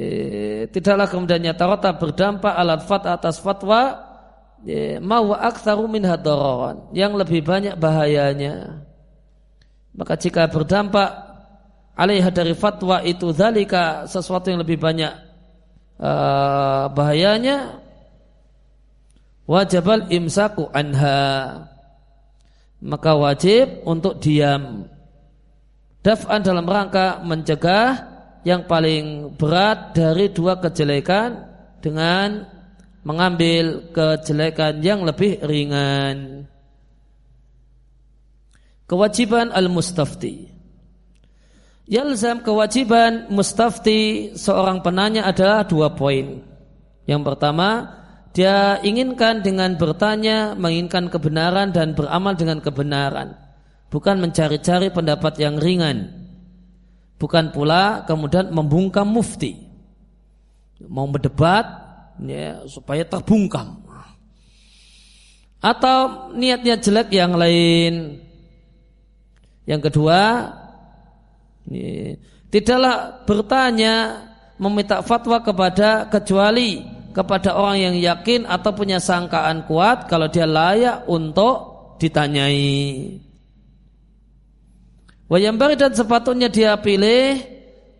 Tidaklah kemudian yataratab berdampak alat fat atas fatwa ya, mawa aksaru minha dororon. Yang lebih banyak bahayanya. Maka jika berdampak alaiha dari fatwa itu zalika sesuatu yang lebih banyak uh, bahayanya wajibal imsaku anha maka wajib untuk diam daf'an dalam rangka mencegah yang paling berat dari dua kejelekan dengan mengambil kejelekan yang lebih ringan kewajiban al-mustafti Yalzam kewajiban mustafti seorang penanya adalah dua poin. Yang pertama, dia inginkan dengan bertanya, menginginkan kebenaran dan beramal dengan kebenaran. Bukan mencari-cari pendapat yang ringan. Bukan pula kemudian membungkam mufti. Mau berdebat ya, supaya terbungkam. Atau niatnya jelek yang lain. Yang kedua, Tidaklah bertanya meminta fatwa kepada kecuali kepada orang yang yakin atau punya sangkaan kuat kalau dia layak untuk ditanyai. Wayambari dan sepatutnya dia pilih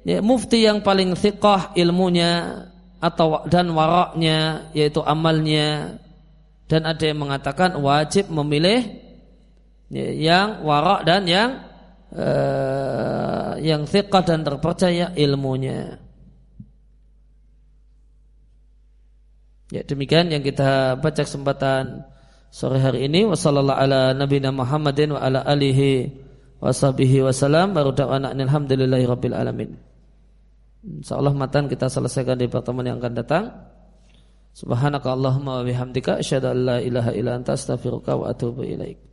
ya, mufti yang paling thiqah ilmunya atau dan waraknya yaitu amalnya dan ada yang mengatakan wajib memilih ya, yang warak dan yang uh, yang thiqah dan terpercaya ilmunya. Ya demikian yang kita baca kesempatan sore hari ini wasallallahu ala nabiyina Muhammadin wa ala alihi washabihi wasallam baru da'wana alhamdulillahi rabbil alamin. Insyaallah matan kita selesaikan di pertemuan yang akan datang. Subhanaka Allahumma wa bihamdika asyhadu an la ilaha illa anta astaghfiruka wa atubu ilaik.